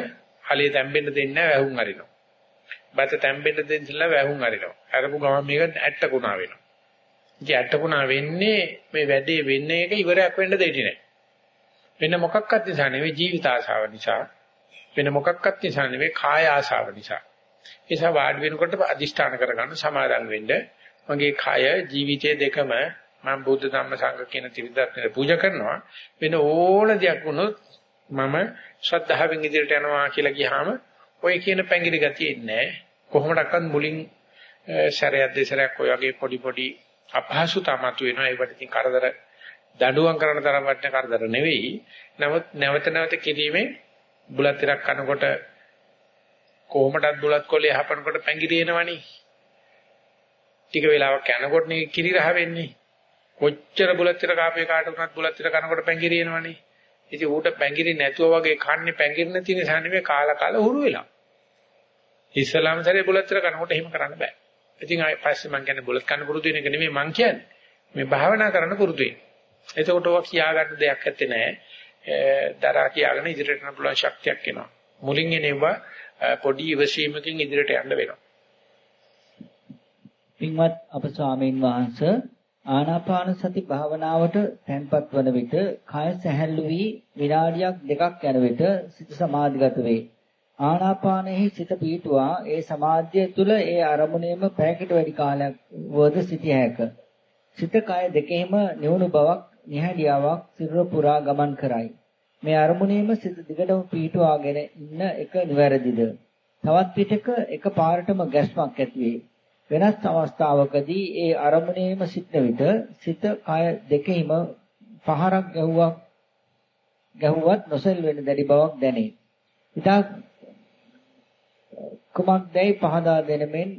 Speaker 1: හලිය තැම්බෙන්න දෙන්නේ නැහැ වැහුම් අරිනවා. බත තැම්බෙන්න දෙන්නilla වැහුම් අරිනවා. අරපු ගමන් මේක ඇට්ටකුණා වෙනවා. ඉතින් ඇට්ටකුණා වෙන්නේ මේ වැඩේ වෙන්නේ එක ඉවරයක් වෙන්න දෙන්නේ නැහැ. වෙන මොකක්වත් නිසා නෙවෙයි ජීවිත ආශාව නිසා. වෙන මොකක්වත් නිසා නෙවෙයි කාය ආශාව නිසා. ඒ නිසා වාඩි වෙනකොට අදිෂ්ඨාන කරගන්න සමාදන් වෙන්න. මගේ කය ජීවිතයේ දෙකම මම බුද්ධ ධම්ම සංඝ කියන ත්‍රිවිධත්වයට පූජා කරනවා. වෙන ඕන දෙයක් වුණොත් මම ශ්‍රද්ධාවෙන් ඉදිරියට යනවා කියලා ගියාම ඔය කියන පැංගිරි ගතිය ඉන්නේ කොහොමඩක්වත් මුලින් සැරයක් දෙසරයක් ඔය වගේ පොඩි පොඩි අපහසුතාවක් වෙනවා ඒවට ඉතින් කරදර දඬුවම් කරන තරම් වටින කරදර නෙවෙයි නමුත් නැවත නැවත කිරීමෙන් බුලත් ටිකක් කනකොට කොහොමදත් බුලත් කොල්ලේ හපනකොට පැංගිරි එනවනේ. ටික වෙලාවක් යනකොට නේ කිරි රහ වෙන්නේ. කොච්චර බුලත් ටික කාපේ කාට උනත් බුලත් ටික කනකොට පැංගිරි එනවනේ. ඉතින් ඌට පැංගිරි නැතුව වගේ කන්නේ පැංගිරි නැති නිසා නෙමෙයි කාලා කාලා හුරු වෙලා. ඉස්ලාම සරේ බුලත් ටික කනකොට එහෙම කරන්න බෑ. ඉතින් ආයෙ පස්සේ මම කියන්නේ බුලත් කන්න පුරුදු වෙන එක නෙමෙයි මං කියන්නේ. මේ භාවනා කරන්න පුරුදු වෙන්න එතකොට ඔවා කියා ගන්න දෙයක් නැත්තේ නෑ. දරා කියාගෙන ඉදිරියට යන්න පුළුවන් ශක්තියක් එනවා. මුලින් එනවා පොඩි ඉවසීමකින් ඉදිරියට යන්න වෙනවා.
Speaker 2: පින්වත් අප ස්වාමීන් වහන්සේ ආනාපාන සති භාවනාවට තැන්පත් වන විට කය සැහැල්ලු වී විනාඩියක් දෙකක් යන විට සිත සමාධිගත වේ. ආනාපානයේ සිත පීටුවා ඒ සමාධිය තුළ ඒ අරමුණේම පැයකට වැඩි කාලයක් වද සිටිය හැක. සිත කය දෙකෙහිම නිවුණු බවක් නිහඬියාවක් සිරුර පුරා ගමන් කරයි. මේ අරමුණේම සිත දිගටම පීටුවාගෙන ඉන්න එක නිවැරදිද? තවත් පිටක එක පාරටම ගැස්මක් ඇති වේ. වෙනස් අවස්ථාවකදී ඒ අරමුණේම සිටන විට සිත කය දෙකෙහිම පහරක් ගැහුවක් ගැහුවත් නොසෙල් වෙන දැඩි බවක් දැනේ. ඉතා කුමක්දයි පහදා දෙනමෙන්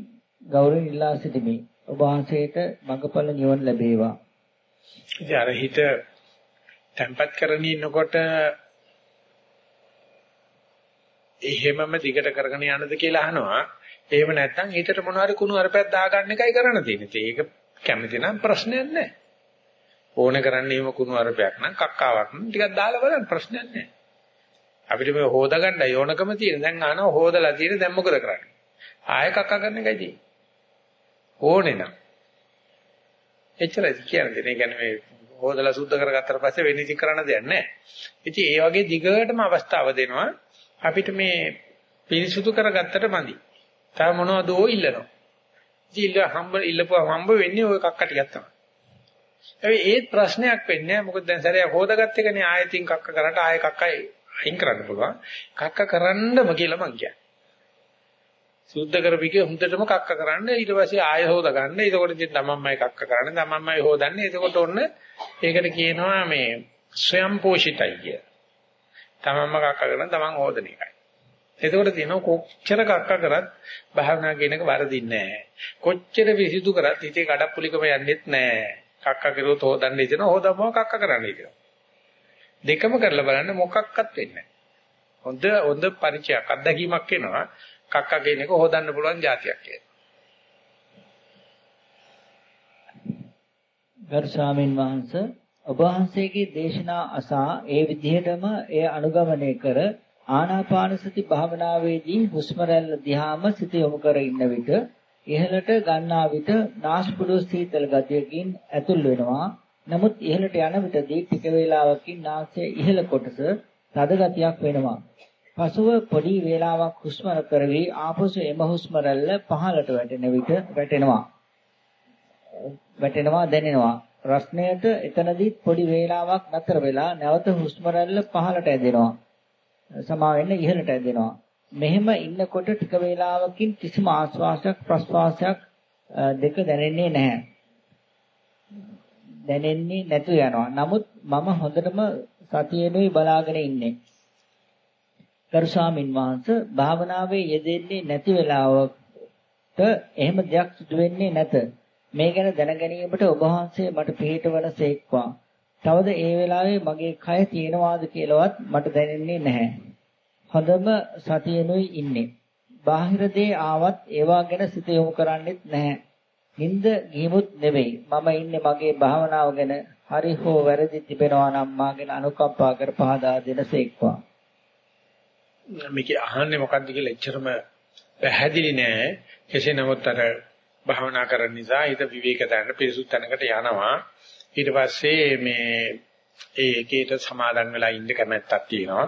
Speaker 2: ගෞරවයෙන් ඉල්ලා සිටිමි. ඔබ වහන්සේට මඟඵල නිවන ලැබේවා.
Speaker 1: ඉතින් අර හිත තැම්පත් කරගෙන ඉන්නකොට එහෙමම දිගට කරගෙන යන්නද කියලා අහනවා. එහෙම නැත්නම් හිතට මොනවාරි කුණු අරපයක් දාගන්න එකයි කරන්න තියෙන්නේ. ඒක කැමති නම් ප්‍රශ්නයක් නැහැ. ඕන කරන්නේ එහෙම කුණු අරපයක් නම් කක්කාවක් නම් ටිකක් දාලා බලන්න ප්‍රශ්නයක් නැහැ. අපිට මේ හොදගන්න යෝනකම තියෙන. දැන් අහනවා හොදලා තියෙන දැන් මොකද කරන්නේ? ආයෙ කක්කා කරන එකයි තියෙන්නේ. ඕනේ නම් එච්චරයි කියන්නේ. ඒ කියන්නේ මේ හොදලා සුද්ධ කරගත්තට පස්සේ වෙන ඉති කරන්න දෙයක් නැහැ. ඉතින් ඒ වගේ දිගටම අවස්ථාව දෙනවා අපිට මේ පිරිසුදු කරගත්තට මදි. තව මොනවද ඕ ඉල්ලනවා. ඉතින් ඉල්ල හම්බ ඉල්ලපුවා හම්බ වෙන්නේ ওই කක්ක ටිකක් තමයි. හැබැයි ඒත් ප්‍රශ්නයක් වෙන්නේ නැහැ. මොකද දැන් සැරයක් හොදාගත්ත එකනේ ආයෙතින් කක්ක කරාට ආයෙ කක්කයි අයින් කරන්න පුළුවන්. කක්ක කරන්නම කියලා මං කියන්නේ. සුද්ධ කරපිකේ හොඳටම කක්ක කරන්න ඊට පස්සේ ආයෙ හොදා ගන්න. එතකොට ඉතින් තමන්මයි කක්ක කරන්නේ. තමන්මයි හොදන්නේ. එතකොට ඔන්න ඒකට කියනවා මේ ස්වයං පෝෂිතයි කිය. තමන්ම කක්ක කරන තමන් හොදන එකයි. එතකොට තියෙනවා කොච්චර කක්ක කරත් භාවනා කියන එක වරදින්නේ නැහැ. කොච්චර විසිතු කරත් හිතේ කඩප්පුලිකම යන්නේත් නැහැ. කක්ක කරුවොත් හොදන්න ඉතන හොදමව කක්ක කරන්න ඉතන. දෙකම කරලා බලන්න මොකක්වත් වෙන්නේ හොඳ හොඳ පරිචයක් අත්දැකීමක් එනවා. කක්ක කියන එක හොදන්න පුළුවන් જાතියක් කියලා.
Speaker 2: ගරු ස්වාමින් වහන්සේ ඔබ වහන්සේගේ දේශනා අසා ඒ විදිහටම එය අනුගමනය කර ආනාපාන සති භාවනාවේදී හුස්ම රැල්ල දිහාම සිත යොමු කර ඉන්න විට ඉහළට ගන්නා විට නාස්පුඩු සීතල ගතියකින් ඇතුල් වෙනවා. නමුත් ඉහළට යන විටදී ටික වේලාවකින් නාසයේ ඉහළ කොටස තද ගතියක් වෙනවා. පසුව පොඩි වේලාවක් හුස්ම කරවි ආපසු එම හුස්ම රැල්ල පහළට වැටෙන විට වැටෙනවා. වැටෙනවා දැනෙනවා. රස්ණයට එතනදී පොඩි වේලාවක් නතර වෙලා නැවත හුස්ම රැල්ල පහළට ඇදෙනවා. සමා වෙන්න ඉහළට ඇදෙනවා. මෙහෙම ඉන්නකොට ටික වේලාවකින් කිසිම ආශ්වාසයක් ප්‍රශ්වාසයක් දෙක දැනෙන්නේ නැහැ. දැනෙන්නේ නැතු යනවා. නමුත් මම හොඳටම සතියෙනුයි බලාගෙන ඉන්නේ. ගරු ස්වාමින් වහන්සේ භාවනාවේ යෙදෙන්නේ නැති වෙලාවකට එහෙම දෙයක් සිදු වෙන්නේ නැත. මේ ගැන දැන ගැනීමට ඔබ වහන්සේ මට පිළිහිටවන සේක්වා. තවද ඒ වෙලාවේ මගේ කය තියෙනවාද කියලාවත් මට දැනෙන්නේ නැහැ. හොඳම සතියෙනුයි ඉන්නේ. බාහිර දේ ආවත් ඒවා ගැන සිත යොමු කරන්නෙත් නැහැ. නිින්ද ගියමුත් නෙවෙයි. මම ඉන්නේ මගේ භාවනාව ගැන හරි හෝ වැරදි තිබෙනවා නම් මාගෙන අනුකම්පා කර පහදා දෙනසේක්වා.
Speaker 1: මේක අහන්නේ මොකද්ද කියලා එච්චරම පැහැදිලි නෑ. කෙසේ නමුත් අර භාවනා කරන නිසා හිත විවේක ගන්න පිරිසුත් තැනකට යනවා. ඊට පස්සේ මේ ඒ එකේට සමාදන් වෙලා ඉන්න කැමැත්තක් තියෙනවා.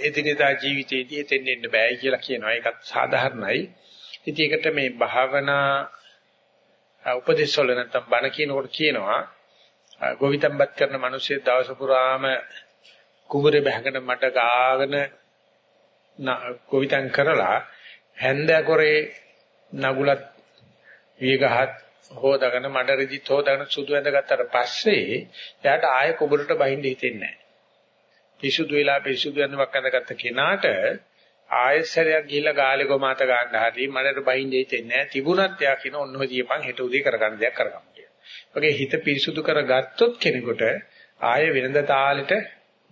Speaker 1: එදිනෙදා ජීවිතයේදී එතෙන් එන්න බෑ කියලා කියනවා. ඒකත් සාධාරණයි. ඉතින් ඒකට මේ භාවනා උපදේශ වල නැත්තම් බණ කියනකොට කියනවා ගෝවිතම්පත් කරන මිනිස්සු දවස පුරාම කුඹුරේ බහගෙන මට ගාගෙන ගෝවිතම් කරලා හැන්දකොරේ නගුලත් විගහත් හොදාගෙන මඩ රිදිත් හොදාගෙන සුදු ඇඳගත්තට පස්සේ එයාට ආයෙ කුඹුරට බහින්න හිතෙන්නේ නැහැ. පිසුදු වෙලා පිසුදු යනවක් අඳගත්ත කෙනාට ආයෙසරයක් ගිහිල්ලා ගාලේ ගොමාත ගන්න හරි මඩට බහින්න දෙන්නේ නැහැ. තිබුණත් එයා කියන ඔන්න ඔය දීපන් හෙට උදේ කරගන්න දෙයක් කරගන්න කියලා. වගේ හිත පිරිසුදු කරගත්තොත් කෙනෙකුට ආයෙ වෙනද තාලෙට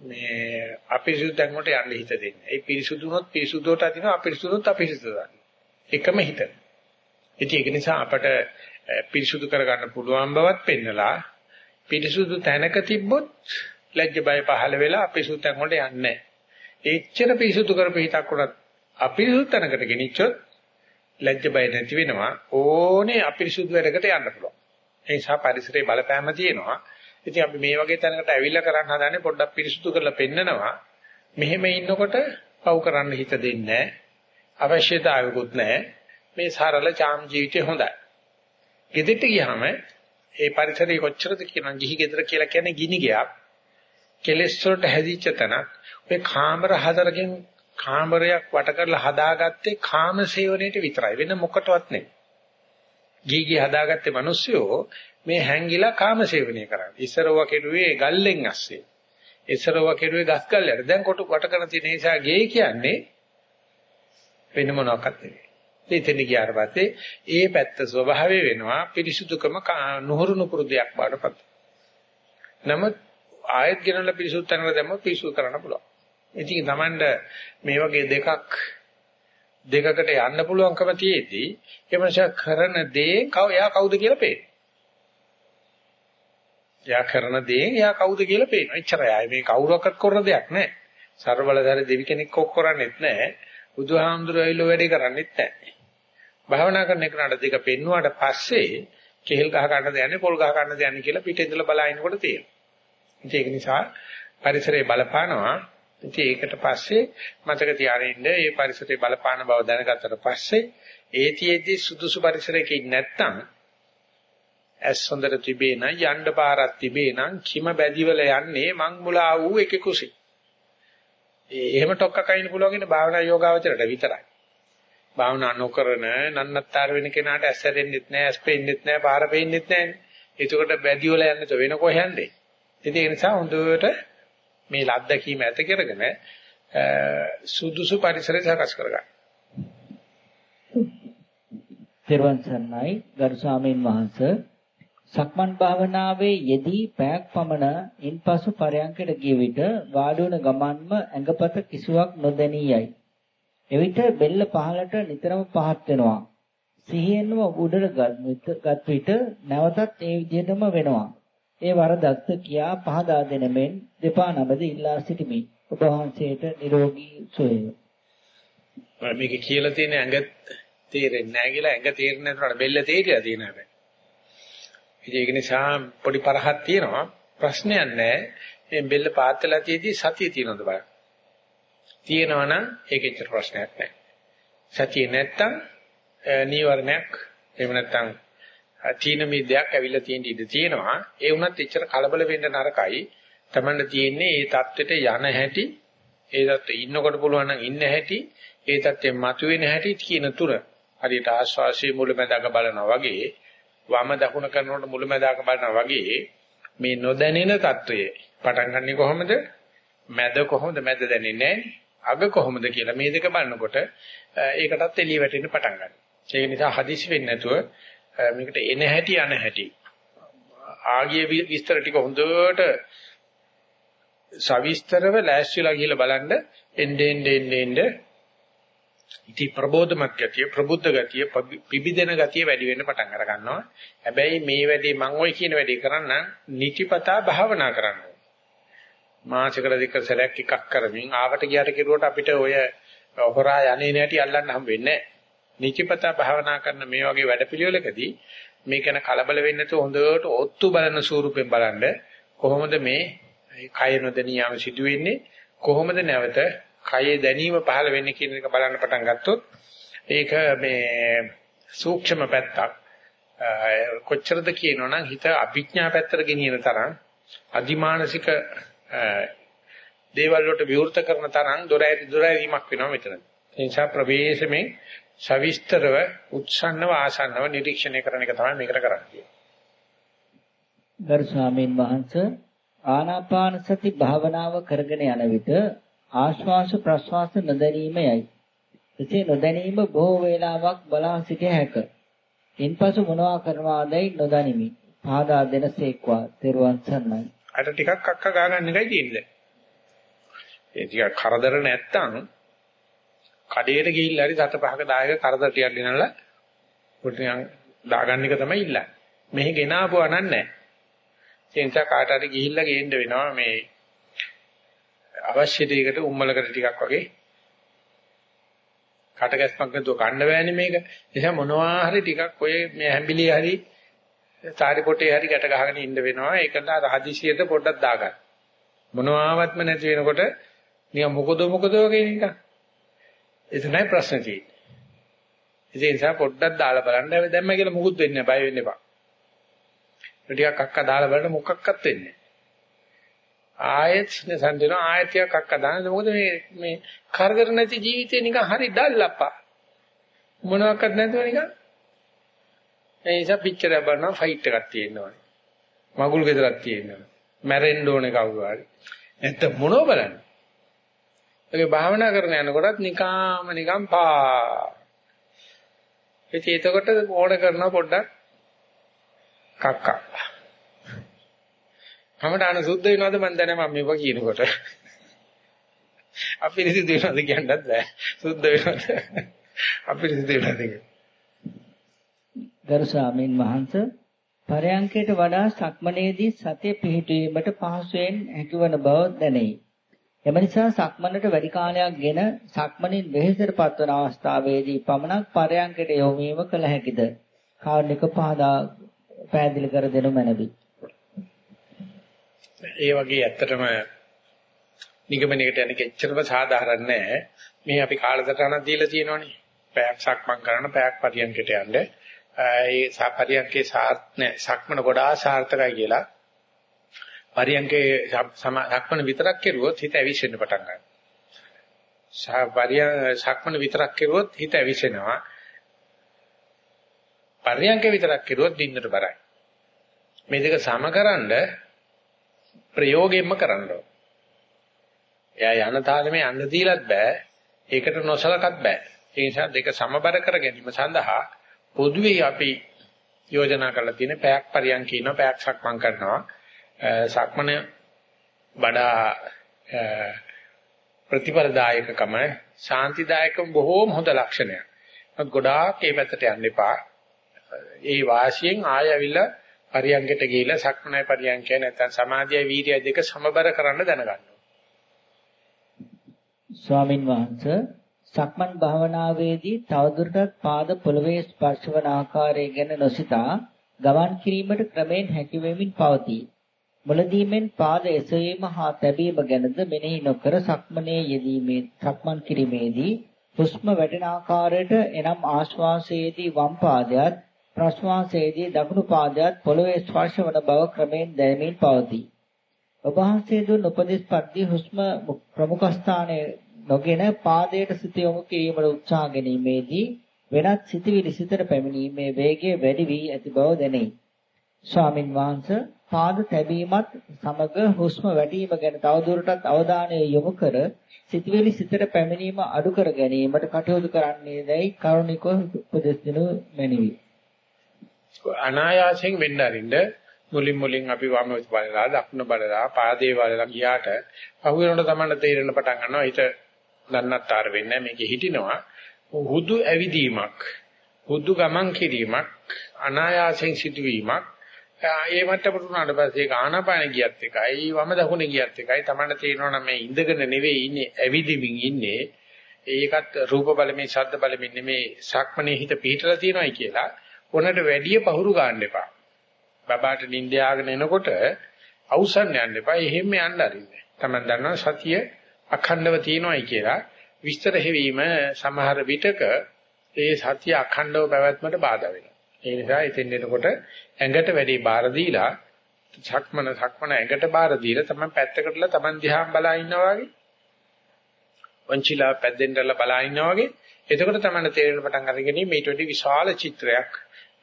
Speaker 1: මේ අපිරිසුදු තැන් වලට යන්න හිත දෙන්නේ. ඒ පිරිසුදුනොත් පිරිසුදුවට අදිනවා අපිරිසුදුනොත් අපිරිසුදුවට. එකම හිත. ඉතින් ඒක නිසා අපට පිරිසුදු කරගන්න පුළුවන් බවත් පෙන්නලා පිරිසුදු තැනක තිබ්බොත් ලැජ්ජ බය පහළ වෙලා අපිරිසුදු තැන් වලට යන්නේ නැහැ. එච්චර පිරිසුදු කරපු හිතක් උනත් අපිරිසුදු තැනකට ගෙනිච්චොත් ලැජ්ජ බය නැති වෙනවා ඕනේ අපිරිසුදු වැඩකට යන්න පුළුවන්. ඒ නිසා පරිසරයේ බලපෑම තියෙනවා. ඉතින් අපි මේ වගේ තැනකට ඇවිල්ලා කරන්න හදන්නේ පොඩ්ඩක් පිරිසුදු කරලා පෙන්නනවා. මෙහෙම ඉන්නකොට පව් කරන්න හිත දෙන්නේ අවශ්‍යතාවයකුත් නැහැ. මේ සරල චාම් ජීවිතේ හොඳයි. ගෙදෙට්ට ගියාම ඒ පරිසරය කොච්චරද කියනවා ගිහි ගෙදර කියලා කියන්නේ ගිනි ගයක්. කෙලස් වලට හැදිච්ච තැනක්. ඔය කාමර හතරකින් කාමරයක් වට කරලා හදාගත්තේ කාම සේවනයේට විතරයි. වෙන මොකටවත් නෙවෙයි. ගීගී හදාගත්තේ මිනිස්සුયો මේ හැංගිලා කාම සේවනය කරන්නේ. ඉස්සරව කෙරුවේ ගල්ලෙන් ඇස්සේ. ඉස්සරව කෙරුවේ ගස් ගල්ලට. දැන් කොට වට කරන තියෙන නිසා ගේ කියන්නේ වෙන මොනවාක්වත් නෙවෙයි. එතන ගියාට පස්සේ ඒ පැත්ත ස්වභාවය වෙනවා පිරිසුදුකම නුහුරු නුපුරු දෙයක් බාටපත්. නමුත් ආයෙත් ගෙනල්ලා පිරිසුදු තැනකට දැම්මොත් පිරිසුදු කරන්න පුළුවන්. ඉතින් Tamand මේ වගේ දෙකක් දෙකකට යන්න පුළුවන්කම තියේදී ඒ මනුෂයා කරන දේ කව එයා කවුද කියලා පේනවා. එයා කරන දේ එයා කවුද කියලා පේනවා. එච්චරයි. මේ කවුරක්වත් කරන දෙයක් නෑ. ਸਰබලධාරී දෙවි කෙනෙක් කොක් කරන්නේත් නෑ. බුදුහාමුදුරුවෝ ඇවිල්ලා වැඩේ කරන්නේත් නෑ. භාවනා කරන එකට දෙක පෙන්නුවාට පස්සේ කෙහෙල් ගහ ගන්නද යන්නේ පොල් ගහ ගන්නද යන්නේ කියලා පිටේ ඉඳලා බලනකොට තේරෙනවා. ඒක නිසා පරිසරයේ බලපානවා. ඉතින් ඒකට පස්සේ මතක තියාගෙන ඉන්න මේ පරිසරයේ බලපාන බව දැනගත්තට පස්සේ ඒතියෙදි සුදුසු පරිසරයක ඉන්නේ නැත්නම් ඇස් හොඳට තිබේ නම් යන්න පාරක් තිබේ නම් කිම බැදිවල යන්නේ මං මුලා වූ එක කුසී. ඒ එහෙම ටොක්ක කයින් පුළුවන් ඉන්නේ භාවනා යෝගාවචරයට විතරයි. භාවනා නොකරන නන්නත්තර වෙන කෙනාට ඇස් හැරෙන්නෙත් නැහැ, ඇස් පෙන්නෙත් නැහැ, පාර පෙන්නෙත් නැහැ. එතකොට බැදිවල යන්නේ වෙන කොහෙන්ද? ඉතින් ඒ නිසා හොඳට මේ ලද්දකීම ඇත කරගෙන සුදුසු පරිසරය සකස් කරගන්න.
Speaker 2: තෙරුවන් සරණයි ගරු ස්වාමීන් වහන්සේ සක්මන් භාවනාවේ යෙදී පැයක් පමණ ඉන්පසු පරයන්කට ගිය විට වාඩි වන ගමන්ම ඇඟපත කිසිවක් නොදැනී යයි. එවිට බෙල්ල පහළට නිතරම පහත් වෙනවා. සිහියෙන්ම උඩට ගත් විට නැවතත් ඒ විදිහටම වෙනවා. ඒ වරදක්ද කියා පහදා දෙන මෙන් දෙපා නමද ඉල්ලා සිටිමි. ඔබ වහන්සේට නිරෝගී සුවය.
Speaker 1: මේක කියලා තියෙන ඇඟ තේරෙන්නේ නැහැ කියලා ඇඟ තේරෙන්නේ නැතුනට බෙල්ල තේරිලා තියෙන හැබැයි. ඒක නිසා පොඩි පරහක් තියෙනවා ප්‍රශ්නයක් නැහැ. මේ බෙල්ල පාත්තලා තියදී සතිය තියෙනවද බලන්න. තියෙනවා නම් ඒකෙච්චර ප්‍රශ්නයක් නැහැ. සතිය නැත්තම් නීවරණයක් එහෙම නැත්තම් තීන මේ දෙයක් ඇවිල්ලා තියෙන ඉඩ තියෙනවා. ඒ වුණත් එච්චර කලබල වෙන්න නරකයි. Tamanda තියෙන්නේ මේ தත්වෙට යන හැටි, ඒ தත්වෙ ඉන්නකොට පුළුවන් නම් ඉන්න හැටි, ඒ தත්වෙ මතුවෙන හැටි කියන තුර. හරියට ආශ්වාසයේ මුලැමැදාක බලනවා වගේ, වම දකුණ කරනකොට මුලැමැදාක බලනවා වගේ මේ නොදැනෙන தත්වයේ පටන් ගන්නෙ කොහොමද? මැද කොහොමද මැද දැනෙන්නේ අග කොහොමද කියලා මේ දෙක බලනකොට ඒකටත් එළිය වැටෙන්න පටන් ගන්නවා. ඒ නිසා හදිසි වෙන්නේ නැතුව මේකට එන හැටි යන හැටි. ආගිය විස්තර ටික හොඳට සවිස්තරව ලෑස්තිලා ගිහලා බලන්න. එන්නේ එන්නේ එන්නේ ඉති ප්‍රබෝධමත් ගතිය ප්‍රබුද්ධ ගතිය පිබිදෙන ගතිය වැඩි වෙන්න පටන් අර ගන්නවා. හැබැයි මේ වැඩේ මම ওই කියන වැඩේ කරන්න නිතිපතා භාවනා කරන්න. මාසිකල දෙක සැරයක් එකක් කරමින් ආවට ගියට කෙරුවට අපිට ඔය හොරා යන්නේ නැටි අල්ලන්න හම් වෙන්නේ නිතිපතා භාවනා කරන මේ වගේ වැඩපිළිවෙලකදී මේක ගැන කලබල වෙන්නේ නැතුව හොඳට ඔත්තු බලන ස්වරූපයෙන් බලන්න කොහොමද මේ කය නොදැනියාම සිදු වෙන්නේ කොහොමද නැවත කයේ දැනීම පහළ වෙන්නේ කියන එක බලන්න පටන් ගත්තොත් ඒක මේ සූක්ෂම පැත්තක් කොච්චරද කියනවනම් හිත අභිඥා පැත්තට ගෙනියන තරම් අදිමානසික දේවල් වලට විවෘත කරන තරම් දොරැරි දොරැරිමක් වෙනවා මෙතන. ඒ නිසා ප්‍රවේශමේ සවිස්තරව උත්සන්නව ආසන්නව නිරීක්ෂණය කරන එක තමයි මේකට කරන්නේ.
Speaker 2: ගරු ස්වාමීන් වහන්සේ ආනාපාන සති භාවනාව කරගෙන යන විට ආශ්වාස ප්‍රශ්වාස නොදැනීමයි. එසේ නොදැනීම බොහෝ වේලාවක් බලා සිටිය හැක. ඉන්පසු මොනවා කරනවාදයි නොදනිමි. පාදා දෙනසේක්වා තෙරුවන් සරණයි.
Speaker 1: අර ටිකක් අක්ක ගාගන්න එකයි තියෙන්නේ. ඒ ටික කරදර නැත්තම් කඩේට ගිහිල්ලා හරි දත පහක දායක කරදර ටිකක් ගෙනල්ලා පොඩ්ඩක් දාගන්න එක තමයි ඉල්ලන්නේ. මෙහි ගෙනාවුවා නෑ. ඒ නිසා කාට හරි ගිහිල්ලා ගේන්න වෙනවා මේ අවශ්‍ය දෙයකට උම්මලකට ටිකක් වගේ කටගැස්මක් නැතුව කන්න බෑනේ මේක. නිසා මොනවා හරි ටිකක් ඔය මේ හැම්බිලිය හරි සාරි පොටේ හරි ගැට ගහගෙන ඉන්න වෙනවා. ඒකට රහදිසියට පොඩ්ඩක් දාගන්න. මොනවාවත්ම නැති වෙනකොට නිකන් මොකද මොකද වගේ නිකන්. එතනයි ප්‍රශ්නේ තියෙන්නේ. ඒ නිසා පොඩ්ඩක් දාලා බලන්න. හැබැයි දැම්ම කියලා මුකුත් වෙන්නේ නැහැ. බය වෙන්න එපා. ටිකක් අක්ක දාලා බලන්න මොකක්වත් වෙන්නේ ආයෙත් නසන්දින ආයතියක් අක්ක දාන්න මොකද මේ මේ කරදර නැති ජීවිතේ නිකන් හරි ඩල්ලප්පා මොනවාක්වත් නැතුව නිකන් ඒ නිසා පිච්චර බලනවා ෆයිට් එකක් තියෙනවා මගුල් ගෙදරක් තියෙනවා මැරෙන්න ඕනේ කවුරු හරි නැත්නම් මොනව බලන්නේ ඒක භාවනා කරන යනකොටත් නිකාම නිකන් පා ඉතින් එතකොට ඕන කරනවා පොඩ්ඩක් කක්කා. කමඩාන සුද්ධ වෙනවද මන් දන්නේ මම මේවා කියනකොට. අපිරිසිදු වෙනවද කියන්නත් බෑ. සුද්ධ වෙනවද? අපිරිසිදු වෙනවද කියන්නේ.
Speaker 2: ගරු ස්වාමීන් වහන්සේ පරයන්කයට වඩා සක්මනේදී සතිය පිහිටුවීමට පහසුවෙන් හැකිවන බව දැනේ. එම නිසා සක්මනට වැඩි කාලයක් ගෙන සක්මනින් වෙහෙසට පත්වන අවස්ථාවේදී පමණක් පරයන්කයට යොමු වීම කළ හැකිද? කාර්නික පහදා පැහැදිලි කර දෙනු මැනවි.
Speaker 1: ඒ වගේ ඇත්තටම නිගමනයකට යන්නේ එච්චරම සාධාරණ නෑ. මේ අපි කාලසටහනක් දීලා තියෙනවනේ. පැයක් සක්මන් කරන පැයක් පරියන්කට යන්න. ඒ පරියන්කේ සාර්ථක සක්මන ගොඩාක් සාර්ථකයි කියලා පරියන්කේ සක්මන විතරක් කෙරුවොත් හිත ඇවිස්සෙන්න පටන් ගන්නවා. පරියන් සක්මන විතරක් කෙරුවොත් හිත ඇවිස්සෙනවා. පරියන්කේ විතරක් කෙරුවොත් දින්නට බරයි. මේ දෙක සමකරනද ප්‍රයෝගයෙන්ම කරන්න ඕන. එයා යන තාලෙම යන්න දීලත් බෑ. ඒකට නොසලකත් බෑ. ඒ නිසා දෙක සමබර කර ගැනීම සඳහා පොදුවේ අපි යෝජනා කරලා තියෙන පැයක් පරියන් කියන පැයක් සක්මන් කරනවා. සක්මන වඩා ප්‍රතිපලදායකකම ශාන්තිදායකම බොහෝම හොඳ ලක්ෂණයක්. නමුත් ගොඩාක් ඒ පැත්තට යන්න එපා. ඒ වාසියෙන් ආය ඇවිල්ලා පරියංගයට ගිහිලා සක්මනයි පරියංගය නැත්නම් සමාධියයි වීර්යය දෙක සමබර කරන්න දැනගන්න.
Speaker 2: ස්වාමින් වහන්සේ සක්මන් භාවනාවේදී තවදුරටත් පාද පොළවේ ස්පර්ශ වන ආකාරය ගැන නොසිතා ගමන් කිරීමට ක්‍රමෙන් හැකි වෙමින් පවතී. මුලදීමෙන් පාද එසවීම හා තැබීම ගැනද මෙනෙහි නොකර සක්මනේ යෙදීමේ සක්මන් කිරීමේදී හුස්ම වැටෙන ආකාරයට එනම් ආශ්වාසයේදී වම් පාදයට ප්‍රශ්වාසයේදී දකුණු පාදයට පොළවේ ස්පර්ශ වන බව ක්‍රමෙන් දැනෙමින් පවතී. ඔබ වහන්සේ දුන් උපදේශ පරිදි හුස්ම ප්‍රමුඛ ස්ථානයේ නොගෙන පාදයට සිත යොමු කිරීමට උත්සාහ ගැනීමේදී වෙනත් සිතවිලි සිතට පැමිණීමේ වේගය වැඩි වී ඇති බව දැනේ. ස්වාමින් වහන්සේ පාද තැබීමත් සමග හුස්ම වැටීම ගැන තවදුරටත් අවධානය යොමු කර සිතවිලි සිතට පැමිණීම අඩු කර ගැනීමට කටයුතු කරන්නේ දැයි කරුණිකව උපදෙස් දෙනු මැනවි.
Speaker 1: අනායාසයෙන් වෙන්න අරින්න මුලින් මුලින් අපි වම බලලා දකුණ බලලා පාදේ බලලා ගියාට පහුවෙනකොට තමයි තේරෙන්න පටන් ගන්නවා හිත දන්නත්තර වෙන්නේ මේකේ හිටිනවා හුදු ඇවිදීමක් හුදු ගමන් කිරීමක් අනායාසයෙන් සිදුවීමක් ඒ මට්ටමට උනාට පස්සේ ඒක ආනාපාන ගියත් එකයි වම දකුණ ගියත් එකයි තමන්න තේරෙනවා නම් මේ ඉඳගෙන නෙවෙයි ඉන්නේ ඇවිදිමින් ඉන්නේ ඒකත් රූප බලමින් ශබ්ද බලමින් නෙමේ සක්මනේ හිත පිහිටලා තියෙනවායි කියලා උනට වැඩි පහුරු ගන්න එපා බබාට නිින්ද යාගෙන එනකොට අවසන් යන්න එපා. එහෙම යන්න අරින්න. Taman දන්නවා සතිය අඛණ්ඩව තියෙනවායි කියලා. විස්තර හැවීම සමහර විටක ඒ සතිය අඛණ්ඩව පැවැත්මට බාධා වෙනවා. ඒ නිසා එතෙන් එනකොට ඇඟට වැඩි බාර දීලා සක්මන සක්මන ඇඟට බාර දීලා Taman පැත්තකටලා Taman දිහා බලා ඉන්නවා වගේ. වංචිලා පැද්දෙන්දලා බලා ඉන්නවා වගේ. එතකොට තමයි තේරෙන පටන් අරගෙන මේට වැඩි විශාල චිත්‍රයක්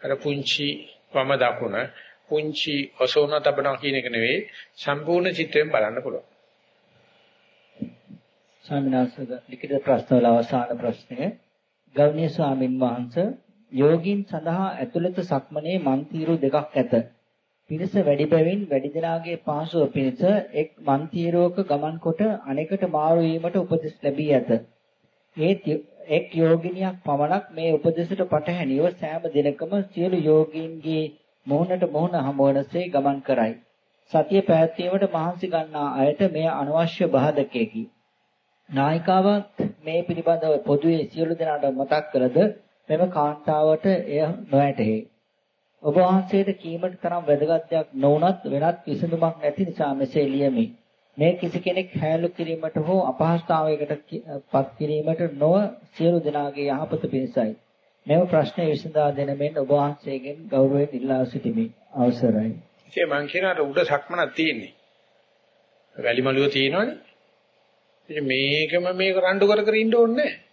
Speaker 1: අර පුංචි වම දකුණ පුංචි ඔසෝන තබනවා කියන එක නෙවෙයි සම්පූර්ණ චිත්‍රයෙන් බලන්න පුළුවන්.
Speaker 2: ස්වාමීන් වහන්සේ ලිඛිත ප්‍රශ්නවල අවසාන ප්‍රශ්නය ගෞණීය ස්වාමින් වහන්සේ යෝගින් සඳහා ඇතුළත සක්මනේ මන්තිරු දෙකක් ඇත. පිරිස වැඩි බැවින් වැඩි දෙනාගේ පහසුව පිණිස එක් මන්තිරුවක ගමන් කොට අනෙකට මාරු වීමට උපදෙස් ලැබී ඇත. ඒත් එක් යෝගිනියක් පමණක් මේ උපදෙසට පටහැනිව සෑම දිනකම සියලු යෝගීන්ගේ මොහොනට මොහොන හමුවනසේ ගමන් කරයි. සතිය පැවැත්වීමට මහන්සි ගන්නා අයට මෙය අනවශ්‍ය බාධකයකි. නායිකාවක් මේ පිළිබඳව පොදුවේ සියලු දෙනාට මතක් කළද මෙම කාන්තාවට එය නොඇතේ. ඔබ වහන්සේට කීමට තරම් වැදගත් දෙයක් නොවුනත් වෙනත් විසඳුමක් නැති නිසා මෙසේ ලියමි. මේ කිසි කෙනෙක් හැලු කිරීමට හෝ අපහසුතාවයකට පත් කිරීමට නොව සියලු දෙනාගේ යහපත පිණිසයි. මෙම ප්‍රශ්නය විසඳා දෙන මෙන් ඔබ වහන්සේගෙන් ගෞරවයෙන් ඉල්ලා සිටිමි. අවසරයි.
Speaker 1: ඉතින් මං කියනවාට උඩ සක්මනක් තියෙන්නේ. වැලි මලුව තියෙනවනේ. ඉතින් මේකම මේක රණ්ඩු කර කර ඉන්න ඕනේ නැහැ.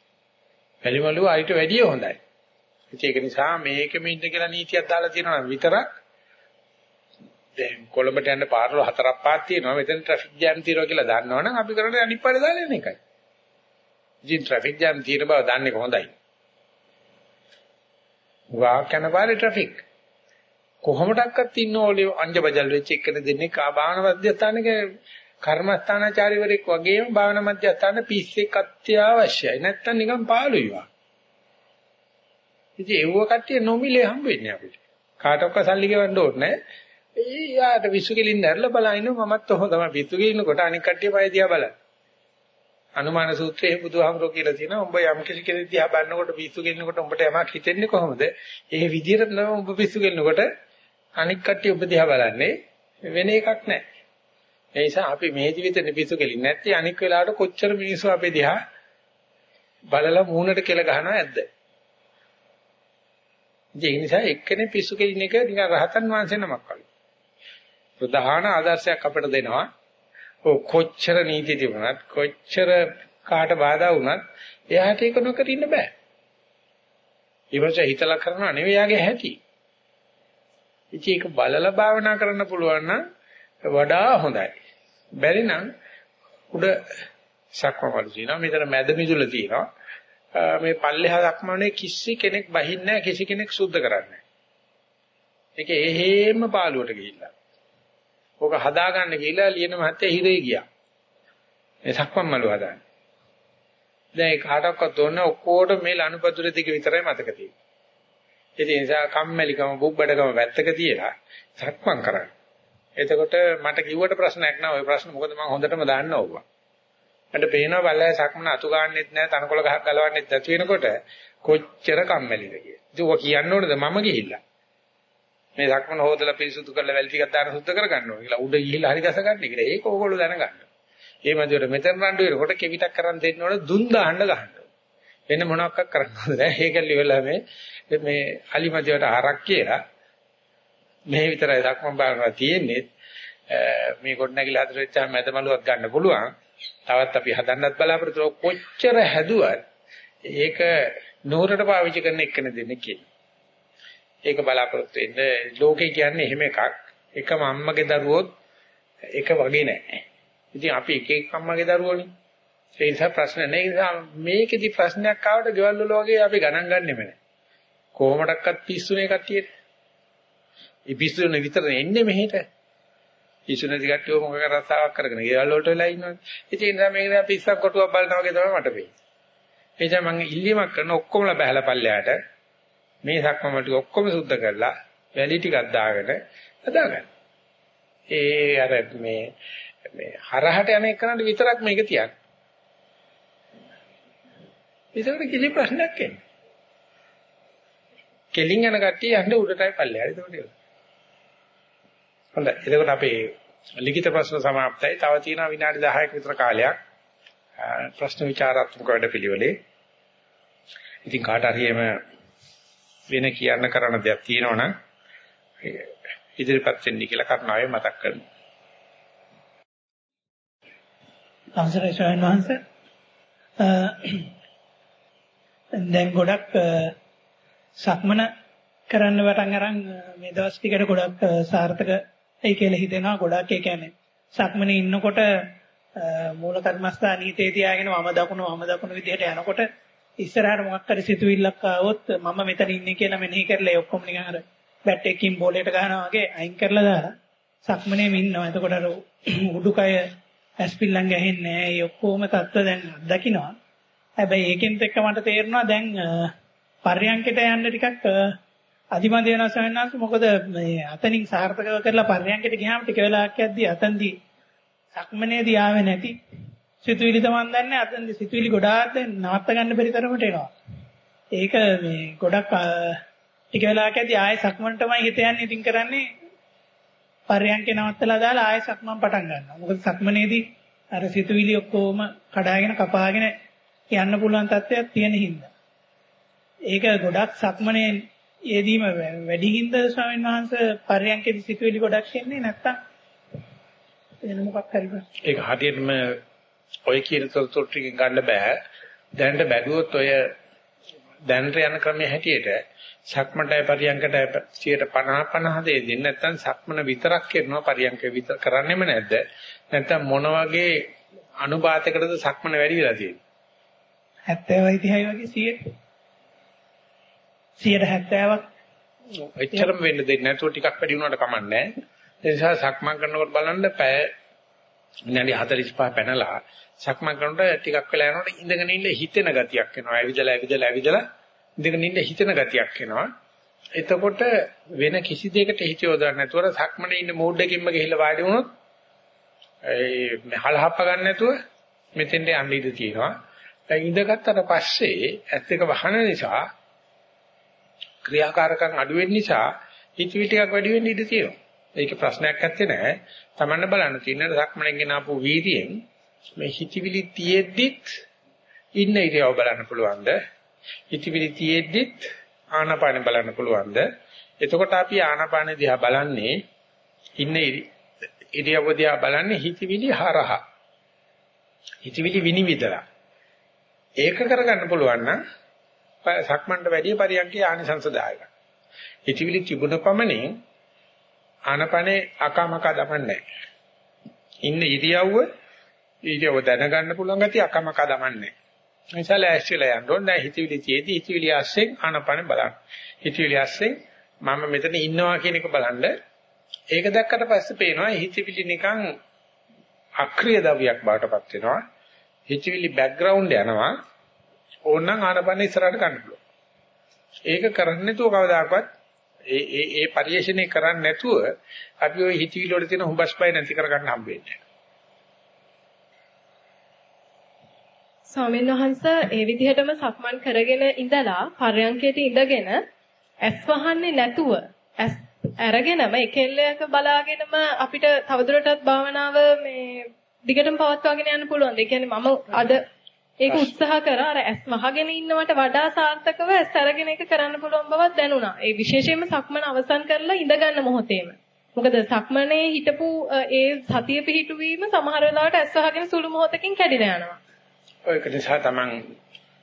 Speaker 1: වැලි මලුව අයිට වැඩිය හොඳයි. ඉතින් ඒක නිසා මේකෙම ඉන්න කියලා නීතියක් දාලා තියෙනවා නම් විතරක් දැන් කොළඹට යන්න පාරවල් හතරක් පාත් තියෙනවා. මෙතන ට්‍රැෆික් ජෑම් තියෙනවා කියලා දන්නවනම් අපි කරන්නේ අනිත් පාරේ දාලා යන එකයි. ඉතින් ට්‍රැෆික් ජෑම් තියෙන බව දන්නේ කොහොඳයි. වාක් යන පාරේ ට්‍රැෆික්. කොහොමඩක්වත් ඉන්න ඕලේ අංජබජල් වෙච්ච එකන දෙන්නේ කා භාවන මධ්‍යස්ථානක කර්මස්ථානාචාරිවරයෙක් වගේම භාවන මධ්‍යස්ථාන පිස්සෙක් අත්‍යවශ්‍යයි. නැත්තම් නිකන් පාළුයි වා. ඉතින් ඒව කට්ටිය නොමිලේ හම්බ වෙන්නේ අපිට. කාටවත් සල්ලි ගෙවන්න ඕනේ නැහැ. ඒ යාට විසු කෙලින් දැරලා බලන මමත් ඔහොම තමයි පිස්සු ගෙලිනකොට අනික් කට්ටිය පය දිහා බලන්න. අනුමාන සූත්‍රයේ බුදුහාමරෝ කියලා තියෙනවා උඹ යම් කිසි කෙනෙක් දිහා බලනකොට පිස්සු ගෙන්නකොට උඹට යමක් හිතෙන්නේ කොහොමද? ඒ විදිහට තමයි උඹ පිස්සු ගෙන්නකොට අනික් කට්ටිය උඹ දිහා බලන්නේ වෙන එකක් නැහැ. ඒ නිසා අපි මේ ජීවිතේ පිස්සු ගෙලින්නේ නැත්නම් අනික් වෙලාවට කොච්චර මිනිස්සු අපේ දිහා බලලා මූණට කෙල ගහනවා ඇද්ද? ඒ නිසා එක්කෙනෙක් පිස්සු කෙලින එක නිකන් රහතන් වහන්සේ නමක් වගේ. ප්‍රධාන ආදර්ශයක් අපිට දෙනවා. ඔය කොච්චර නීති තිබුණත් කොච්චර කාට බාධා වුණත් එයාට ඒක නොකර ඉන්න බෑ. ඊවස හිතලා කරනවා නෙවෙයි යාගේ ඇති. ඉතින් ඒක බලලා භාවනා කරන්න පුළුවන් නම් වඩා හොඳයි. බැරි නම් උඩ සක්මවල තියෙනවා මෙතන මැද මිදුල තියෙනවා. මේ පල්ලෙහා සක්මනේ කිසි කෙනෙක් බහින්නේ නැහැ කිසි කෙනෙක් සුද්ධ කරන්නේ නැහැ. ඒක එහෙම පාළුවට ගිහිල්ලා. ඕක හදාගන්න ගිහිල්ලා ලියන මහත්තයා හිරේ ගියා. මේ සක්මන් මළුව හදාන්න. දැන් ඒ කාටවත් ඕන ඔක්කොට මේ ලනුපතුර ටික විතරයි මතක තියෙන්නේ. ඒ නිසා කම්මැලිකම බුබ්බඩකම වැත්තක තියලා සක්මන් කරන්න. එතකොට මට කිව්වට ප්‍රශ්නයක් නෑ ওই ප්‍රශ්න මොකද මම හොඳටම දාන්න ඕවා. මට පේනවා බල්ලයි සක්මන අතු ගන්නෙත් නෑ තනකොළ ගහක් ගලවන්නෙත් නැති වෙනකොට කොච්චර කම්මැලිද කියලා. ඉතින් ඔය කියන්න ඕනද මම ගිහිල්ලා. මේ සක්මන හොදලා පිරිසුදු කරලා වැල් ටිකක් දාන සුද්ධ කරගන්න ඕනේ කියලා උඩ ගිහිල්ලා හරි ගස ගන්න කියලා. ඒක ඕගොල්ලෝ දැනගන්න. ඒ මැදියට මෙතන රණ්ඩු වෙනකොට කෙවිතක් කරන් දෙන්න ඕන දුන් දාන්න ගහන්න. වෙන මොනවක් කරන්න හොඳ නෑ. ඒකල් ඉවරලා මේ මේ අලි මැදියට හරක් කියලා මේ විතරයි සක්මන් බලනවා තියෙන්නේ. මේ ගොඩනැගිලා හතර වෙච්චාම මැදමලුවක් ගන්න පුළුවන්. තවත් අපි හදන්නත් බලාපොරොත්තු කොච්චර හැදුවත් ඒක නూరుට පාවිච්චි කරන එකන දෙන්නේ කියන්නේ. ඒක බලාපොරොත්තු වෙන්නේ ලෝකේ කියන්නේ එහෙම එකක්. එකම අම්මගේ දරුවොත් එක වගේ නෑ. ඉතින් අපි එක එක අම්මගේ දරුවෝනේ. ඒ නිසා ප්‍රශ්න නෑ. ඒ නිසා මේකෙදි ප්‍රශ්නයක් ආවට ගෙවල් වල වගේ අපි ගණන් ගන්නෙම නෑ. කොහොමඩක්වත් පිස්සුනේ කට්ටියට. ඒ පිස්සුනේ විතර එන්නේ මෙහෙට. පිස්සු නැති කට්ටිය මොකක රස්සාවක් කරගෙන ගෙවල් වලට වෙලා ඉන්නවනේ. ඉතින් ඒ නිසා මේක දැන් පිස්සක් කොටුවක් බලනවා වගේ තමයි මට පේන්නේ. ඒ නිසා මම ඉල්ලීමක් කරන ඔක්කොමලා බහැලා පල්ලයට මේ සක්මම ටික ඔක්කොම සුද්ධ කරලා වැලි ටිකක් දාගෙන හදාගන්න. ඒ අර මේ මේ හරහට යන එකනට විතරක් මේක තියන්න. ඒකට කිසි ප්‍රශ්නයක් එන්නේ. කෙලින් යන කට්ටිය යන්න උඩටයි පල්ලෙහාට ඒකට. හොඳයි. එතකොට අපේ ලිඛිත ප්‍රශ්න સમાප්තයි. තව තියෙනවා විනාඩි 10ක විතර කාලයක්. ප්‍රශ්න විචාරාත්මක වැඩපිළිවෙලේ. ඉතින් කාට හරි එම වෙන කියන්න කරන්න දෙයක් තියෙනවනම් ඉදිරිපත් වෙන්න කියලා කරුණාවෙන් මතක් කරනවා.
Speaker 3: අවසරයි ස්වාමීන් වහන්සේ. දැන් ගොඩක් සක්මන කරන්න පටන් අරන් මේ දවස් ටිකට ගොඩක් ඒ කියලා හිතෙනවා ගොඩක් ඒ කියන්නේ සක්මනේ ඉන්නකොට මූල කර්මස්ථාන හිතේ තියාගෙන වම දකුණ වම දකුණ විදිහට යනකොට ඉස්සරහට මොකක් හරි සිතුවිල්ලක් ආවොත් මම මෙතන ඉන්නේ කියලා මෙනෙහි කරලා ඒ ඔක්කොම නිකන් අර බැට් එකකින් බෝලයට ගහනවා වගේ අයින් කරලා දාලා සක්මනේ ඉන්නවා. එතකොට අර උඩුකය ඇස්පිල්ලන් ගහන්නේ නැහැ. ඒ ඔක්කොම தত্ত্ব දැන් අත්දකින්නවා. හැබැයි ඒකෙන් එක්ක මට තේරෙනවා දැන් පර්යංකයට යන්න ටිකක් අදිමදි වෙනවා ස්වාමීන් මොකද මේ අතනින් සාර්ථකව කරලා පර්යංකයට ගියාම ටික වෙලාවක් යද්දී අතන්දී සක්මනේදී ආවේ නැති සිතුවිලි තමන් දන්නේ අතන්දී සිතුවිලි ගොඩාක් දැන් නවත්ත ගන්න බැරි තරමට එනවා. ඒක මේ ගොඩක් ටික වෙලාවක් යද්දී ආයෙ සක්මනටමයි හිත යන්නේ ඉතින් කරන්නේ පර්යංකේ නවත්තලා දාලා ආයෙ සක්මන් පටන් ගන්නවා. මොකද සක්මනේදී අර සිතුවිලි ඔක්කොම කඩාගෙන කපාගෙන යන්න පුළුවන් තත්ත්වයක් තියෙන හින්දා. ඒක ගොඩක් සක්මනේ යෙදීම වැඩි හින්දා ස්වාමීන් වහන්සේ පර්යංකේ සිතුවිලි ගොඩක් එන්නේ නැත්තම් වෙන මොකක් හරි
Speaker 1: ඒක හරියටම ඔය කියන තොරතුරු ටිකෙන් ගන්න බෑ. දැනට බැලුවොත් ඔය දැනට යන ක්‍රමයේ හැටියට සක්මන්ටයි පරියංකටයි 50 50 දෙන්නේ නැත්නම් සක්මන විතරක් කරනවා පරියංක විතර කරන්නේම නැද්ද? නැත්නම් මොන වගේ අනුපාතයකටද සක්මන වැඩි වෙලා තියෙන්නේ?
Speaker 3: 70යි 30යි වගේ 100 170ක්
Speaker 1: එච්චරම වෙන්න දෙන්නේ නැතුව ටිකක් වැඩි වුණාට කමන්නේ නැහැ. ඒ නිසා සක්මන් කරනකොට බලන්න පැය විනාඩි 45 පැනලා සක්මන් කරනකොට ටිකක් වෙලා යනකොට ඉඳගෙන ඉන්න හිතෙන ගතියක් එනවා. ඇවිදලා ඇවිදලා ඇවිදලා ඉඳගෙන ඉන්න හිතෙන ගතියක් එනවා. එතකොට වෙන කිසි දෙයකට හිත යොදන්න නැතුව සක්මනේ ඉන්න මූඩ් එකකින්ම ගිහිල්ලා වාඩි වුණොත් ඒ හලහප්ප ගන්න නැතුව මෙතෙන්ට යන්න ඉඩ තියෙනවා. දැන් ඉඳගත්තට පස්සේ ඇස් දෙක වහන නිසා ක්‍රියාකාරකම් අඩු වෙන්න නිසා හිතවිලි ටිකක් වැඩි වෙන්න ඉඩ තියෙනවා. ඒක ප්‍රශ්නයක් නැත්තේ නෑ. Tamanne බලන්න තියෙන සක්මණෙන් ගෙන ආපු වීර්යයෙන් මේ හිතවිලි තියෙද්දිත් ඉන්න ඉරියව බලන්න පුළුවන්ද? හිතවිලි තියෙද්දිත් ආනාපානෙ බලන්න පුළුවන්ද? එතකොට අපි ආනාපානෙ දිහා බලන්නේ ඉන්න ඉරියව්ව දිහා බලන්නේ හිතවිලි හරහා. හිතවිලි විනිවිදලා. ඒක කරගන්න පුළුවන් නම් සක්මන්ට වැඩිය පරියන්කේ ආනිසංසදායකයි. හිතවිලි තිබුණ පමණින් ආනපනේ අකමක දමන්නේ ඉන්න ඉරියව්ව ඉරියව්ව දැනගන්න පුළුවන් ගතිය අකමක දමන්නේ නිසා ලෑස්තිලා යන්න ඕනේ. දැන් හිතවිලි තියේදී හිතවිලි ආස්සේ ආනපනේ බලන්න. හිතවිලි ආස්සේ මම මෙතන ඉන්නවා කියන එක බලන්න. ඒක දැක්කට පස්සේ පේනවා හිතවිලි නිකන් අක්‍රීය දවියක් බාටපත් වෙනවා. හිතවිලි බෑග්ග්‍රවුන්ඩ් යනවා. ඕනනම් ආනපනේ ඉස්සරහට ගන්න පුළුවන්. ඒක කරන්නේ නැතුව කවදාකවත් ඒ ඒ ඒ පරිශ්‍රණය කරන්නේ නැතුව අපි ওই හිතවිලි වල තියෙන හුඹස් පය නැති කරගන්න හම්බෙන්නේ.
Speaker 4: ස්වාමීන් වහන්සේ ඒ විදිහටම සක්මන් කරගෙන ඉඳලා පර්යංකයට ඉඳගෙන ඇස් වහන්නේ නැතුව ඇස් අරගෙනම එකෙල්ලයක බලාගෙනම අපිට තවදුරටත් භාවනාව මේ දිගටම පවත්වාගෙන යන්න පුළුවන්. ඒ කියන්නේ මම අද ඒක උත්සාහ කරා අර ඇස් වහගෙන ඉන්නවට වඩා සාර්ථකව ඇස් අරගෙන එක කරන්න පුළුවන් බවක් දැනුණා. ඒ විශේෂයෙන්ම සක්මන අවසන් කරලා ඉඳ ගන්න මොහොතේම. මොකද සක්මනේ හිටපු ඒ සතිය පිහිටුවීම සමහර වෙලාවට ඇස් වහගෙන සුළු මොහොතකින් කැඩිලා යනවා.
Speaker 1: ඒක නිසා තමන්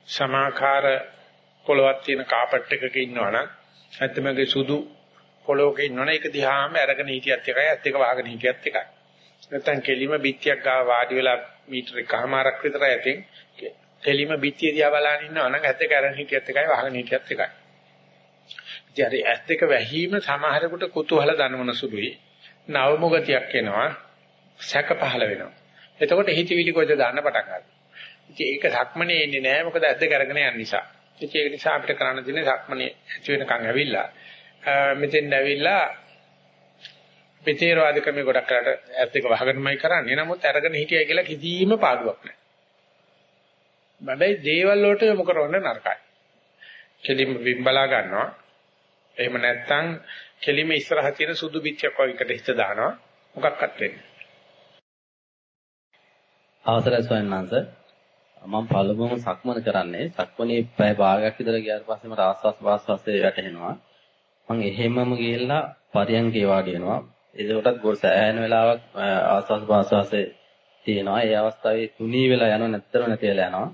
Speaker 1: සමාකාර පොළවක් තියෙන කාපට් එකක ඉන්නවනම් නැත්නම්ගේ සුදු පොළොවක ඉන්නවනම් ඒක දිහාම අරගෙන හිටියත් එකයි ඇත්ත එක වහගෙන හිටියත් එකයි. නැත්නම් කෙලිම බිත්තියක් ගාව වාඩි වෙලා මීටර එකමාරක් විතර ඇතින් කෙලිම බිත්තිය දිහා බලන ඉන්නවනම් ඇත්ත එක අරගෙන හිටියත් එකයි වහගෙන හිටියත් එකයි. ඉතින් අර ඇත්ත එක වැහිම සමහරෙකුට කුතුහල දනවන සුළුයි. නවමුගතියක් එනවා. සැක පහළ වෙනවා. එතකොට හිතවිලි කොහෙද දාන්න පටන් ගන්නවා. ඉතින් ඒක සක්මනේ එන්නේ නැහැ මොකද ඇද්ද කරගෙන යන නිසා. ඉතින් ඒක නිසා අපිට කරන්න තියෙන්නේ සක්මනේ ඇති වෙනකන් ඇවිල්ලා මෙතෙන් ඇවිල්ලා පිටේරවාද ක්‍රමේ ගොඩක් කරලා ඇත් එක වහගෙනමයි කරන්නේ. නමුත් අරගෙන හිටියයි කියලා කිසිම පාඩුවක් නැහැ. බබයි දේවල් වලට යොමු කරවන්න නරකයි. කෙලිම විම්බලා ගන්නවා. එහෙම නැත්නම් කෙලිම ඉස්සරහ තියෙන සුදු පිටියක් වගේ එකට හිත දානවා. මොකක්වත් වෙන්නේ.
Speaker 5: අවසරයි ස්වාමීන් වහන්සේ. මම පළමුවම සක්මන කරන්නේ සක්මනේ පැය භාගයක් විතර ගියාට පස්සේ මට ආස්වාස් වාස්වාස්සේ වැටෙනවා මම එහෙමම ගිහිල්ලා පරියන්කේ වාඩි වෙනවා ඒකටත් ගොඩ සෑහෙන වෙලාවක් ආස්වාස් වාස්වාස්සේ තියෙනවා ඒ අවස්ථාවේ තුනී වෙලා යනවා නැත්තරම නැතිලා යනවා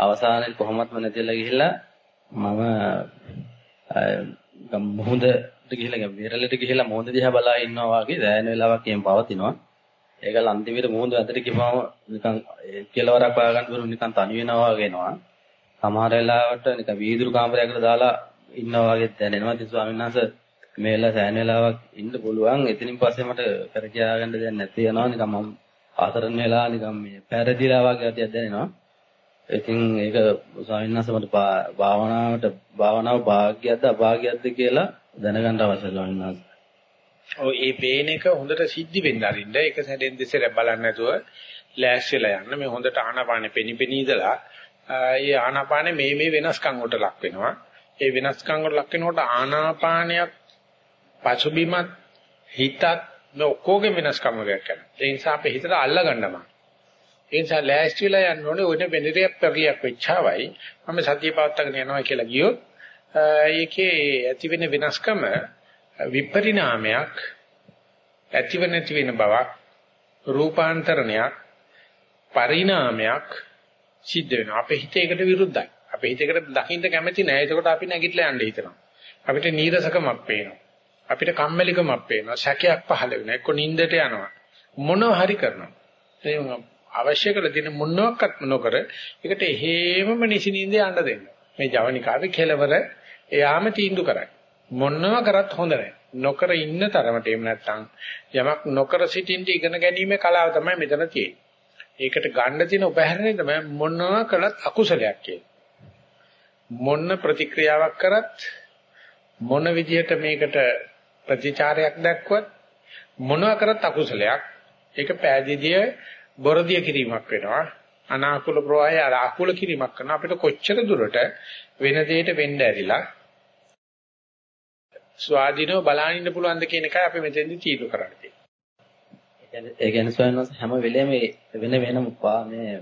Speaker 5: අවසානයේ කොහොමත්ම නැතිලා ගිහිල්ලා මම මොහොතට ගිහිල්ලා විරලට ගිහිල්ලා මොහොත දිහා බලා ඉන්නවා වගේ සෑහෙන වෙලාවක් එම් පවතිනවා ඒකල අන්තිමට මුහුණු ඇතුලට ගිහම නිකන් කෙලවරක් හොයාගන්න බැරුව නිකන් තනි වෙනවා වගේ එනවා. සමහර වෙලාවට නිකන් වීදුරු කාමරයකට දාලා ඉන්නවා වගේ දැනෙනවා. ඉතින් ස්වාමීන් වහන්සේ මේ වෙලාව සෑහෙන වෙලාවක් ඉන්න පුළුවන්. එතනින් පස්සේ මට කර කියාගන්න දෙයක් නැති වෙනවා. නිකන් මම ආතරන් වෙලා නිකන් මේ පෙරදිලා වගේ ගතියක් දැනෙනවා. ඉතින් ඒක ස්වාමීන් වහන්සේ මට භාවනාවට භාවනාව භාග්‍යයක්ද අභාග්‍යයක්ද කියලා දැනගන්න අවශ්‍යයි ස්වාමීන් වහන්සේ.
Speaker 1: ඔය ඒ පේන එක හොඳට සිද්ධි වෙන්න අරින්න. ඒක සැරෙන් දෙසර බලන්න නැතුව ලෑස්තිලා යන්න. මේ හොඳට ආනාපානෙ පෙනිපෙනී ඉඳලා ඒ ආනාපානෙ මේ මේ වෙනස්කම් වලට ලක් වෙනවා. ඒ වෙනස්කම් වලට ලක් වෙනකොට ආනාපානයක් පසුබිමත් හිතත් මේ ඔක්කොගේ වෙනස්කම් වලට කරනවා ඒ නිසා අපේ හිතට අල්ල ගන්නම ඒ නිසා ලෑස්තිලා යන්න ඕනේ ඔය වෙනරියක් පරියක් වෙච්චාවයි මම සතිය පවත්වාගෙන යනවා කියලා ගියොත් ඒකේ ඇති වෙන වෙනස්කම විපරිණාමයක් ඇතිව නැති වෙන බවක් රූපාන්තරණයක් පරිණාමයක් සිද්ධ වෙනවා. අපේ හිතේකට විරුද්ධයි. අපේ හිතේකට දකින්න කැමති නැහැ. ඒකට අපි නැගිටලා යන්න හිතනවා. අපිට නීරසකමක් පේනවා. අපිට කම්මැලිකමක් පේනවා. සැකයක් පහළ වෙනවා. එක්ක නිින්දට යනවා. මොනවා හරි කරනවා. ඒ අවශ්‍ය කරලා තියෙන මොනවාක්වත් නොකර ඒකට හේමම නිසිනින්ද යන්න දෙන්න. මේ ජවනිකාවේ කෙලවර එයාම තීන්දුව කරයි. මොනව කරත් හොඳ නැහැ. නොකර ඉන්න තරමට එහෙම නැත්නම් යමක් නොකර සිටින්න ඉගෙන ගැනීමේ කලාව තමයි මෙතන තියෙන්නේ. ඒකට ගන්න තියෙන උපහැරණය තමයි මොනව කළත් අකුසලයක් කියන්නේ. මොන ප්‍රතික්‍රියාවක් කරත් මොන විදිහට මේකට ප්‍රතිචාරයක් දක්වත් මොනව කරත් අකුසලයක්. ඒක පෑදීදිය බොරදිය කිරීමක් වෙනවා. අනාකූල ප්‍රවාහය ආකූල කිරීමක් කරනවා අපිට කොච්චර දුරට වෙන දෙයකට වෙන්න ඇරිලා ස්වාධීනව බලන් ඉන්න පුළුවන්ද කියන එකයි අපි මෙතෙන්දි තීරු කරන්නේ.
Speaker 5: ඒ කියන්නේ ස්වයංවස් හැම වෙලේම වෙන වෙනම මේ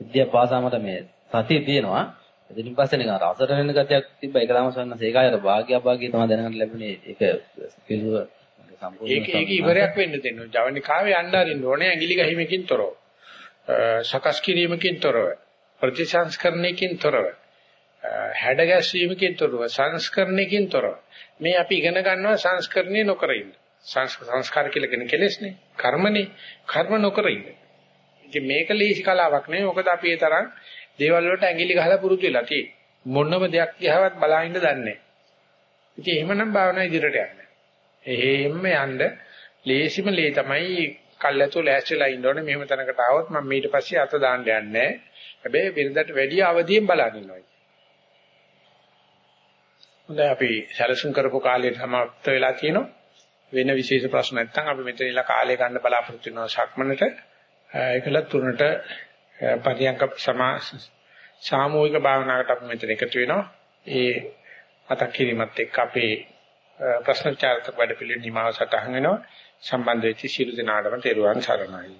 Speaker 5: විද්‍යා පාසාමට මේ සතිය තියෙනවා. ඉතින් පස්සේ නිකන් රසට වෙන ගතියක් තිබ්බා ඒක තමයි සවන්න සේකායර භාග්‍ය අභාග්‍ය තමයි දැනගන්න ලැබුණේ ඒක පිළිව
Speaker 1: සම්පූර්ණ ඒක ඒක ඉවරයක් වෙන්න දෙන්න. ජවනිකාවේ යන්න අරින්න ඕනේ ඇඟිලි ගහිමකින් තොරව. සකස් කිරීමකින් තොරව. ප්‍රතිසංස්කරණයකින් තොරව. හැඩ ගැස්වීමකින් තොරව. සංස්කරණයකින් තොරව. මේ අපි ඉගෙන ගන්නවා සංස්කරණය නොකර ඉන්න. සංස්කාර කියලා කියන කෙලෙස්නේ. කර්මනේ. කර්ම නොකර ඉන්න. ඉතින් මේක ලීසි කලාවක් නෙවෙයි. මොකද අපි ඒ තරම් දේවල් වලට ඇඟිලි ගහලා පුරුදු වෙලා තියෙන්නේ. මොනම දෙයක් දිහාවත් බලාගෙන දන්නේ නැහැ. ඉතින් එහෙමනම් භාවනා ඉදිරියට යන්නේ. එහෙම යන්න ලේසිම ලේ තමයි කල්ැතු ලෑස්තිලා ඉන්න ඕනේ. මෙහෙම තැනකට ආවොත් මම ඊට පස්සේ අත දාන්න යන්නේ නැහැ. හැබැයි වෙනදට වැඩි අවදියෙන් බලන් ඉන්නවා. හොඳයි අපි සැලසුම් කරපු කාලයට සමාප්ත වෙලා තියෙනවා. වෙන විශේෂ ප්‍රශ්න නැත්නම් අපි මෙතන ඉලා කාලය ගන්න බලාපොරොත්තු වෙනවා ශක්මනට. ඒකල තුනට පරියංක සමා සාමූහික භාවනාවකට අපි මෙතන එකතු වෙනවා. ඒ මතක් කිරීමත් එක්ක අපේ ප්‍රශ්න විචාරක වැඩ පිළිවෙල නිමාව සටහන් වෙනවා. සම්බන්ධ වෙච්ච සියලු දෙනාටම තෙරුවන් සරණයි.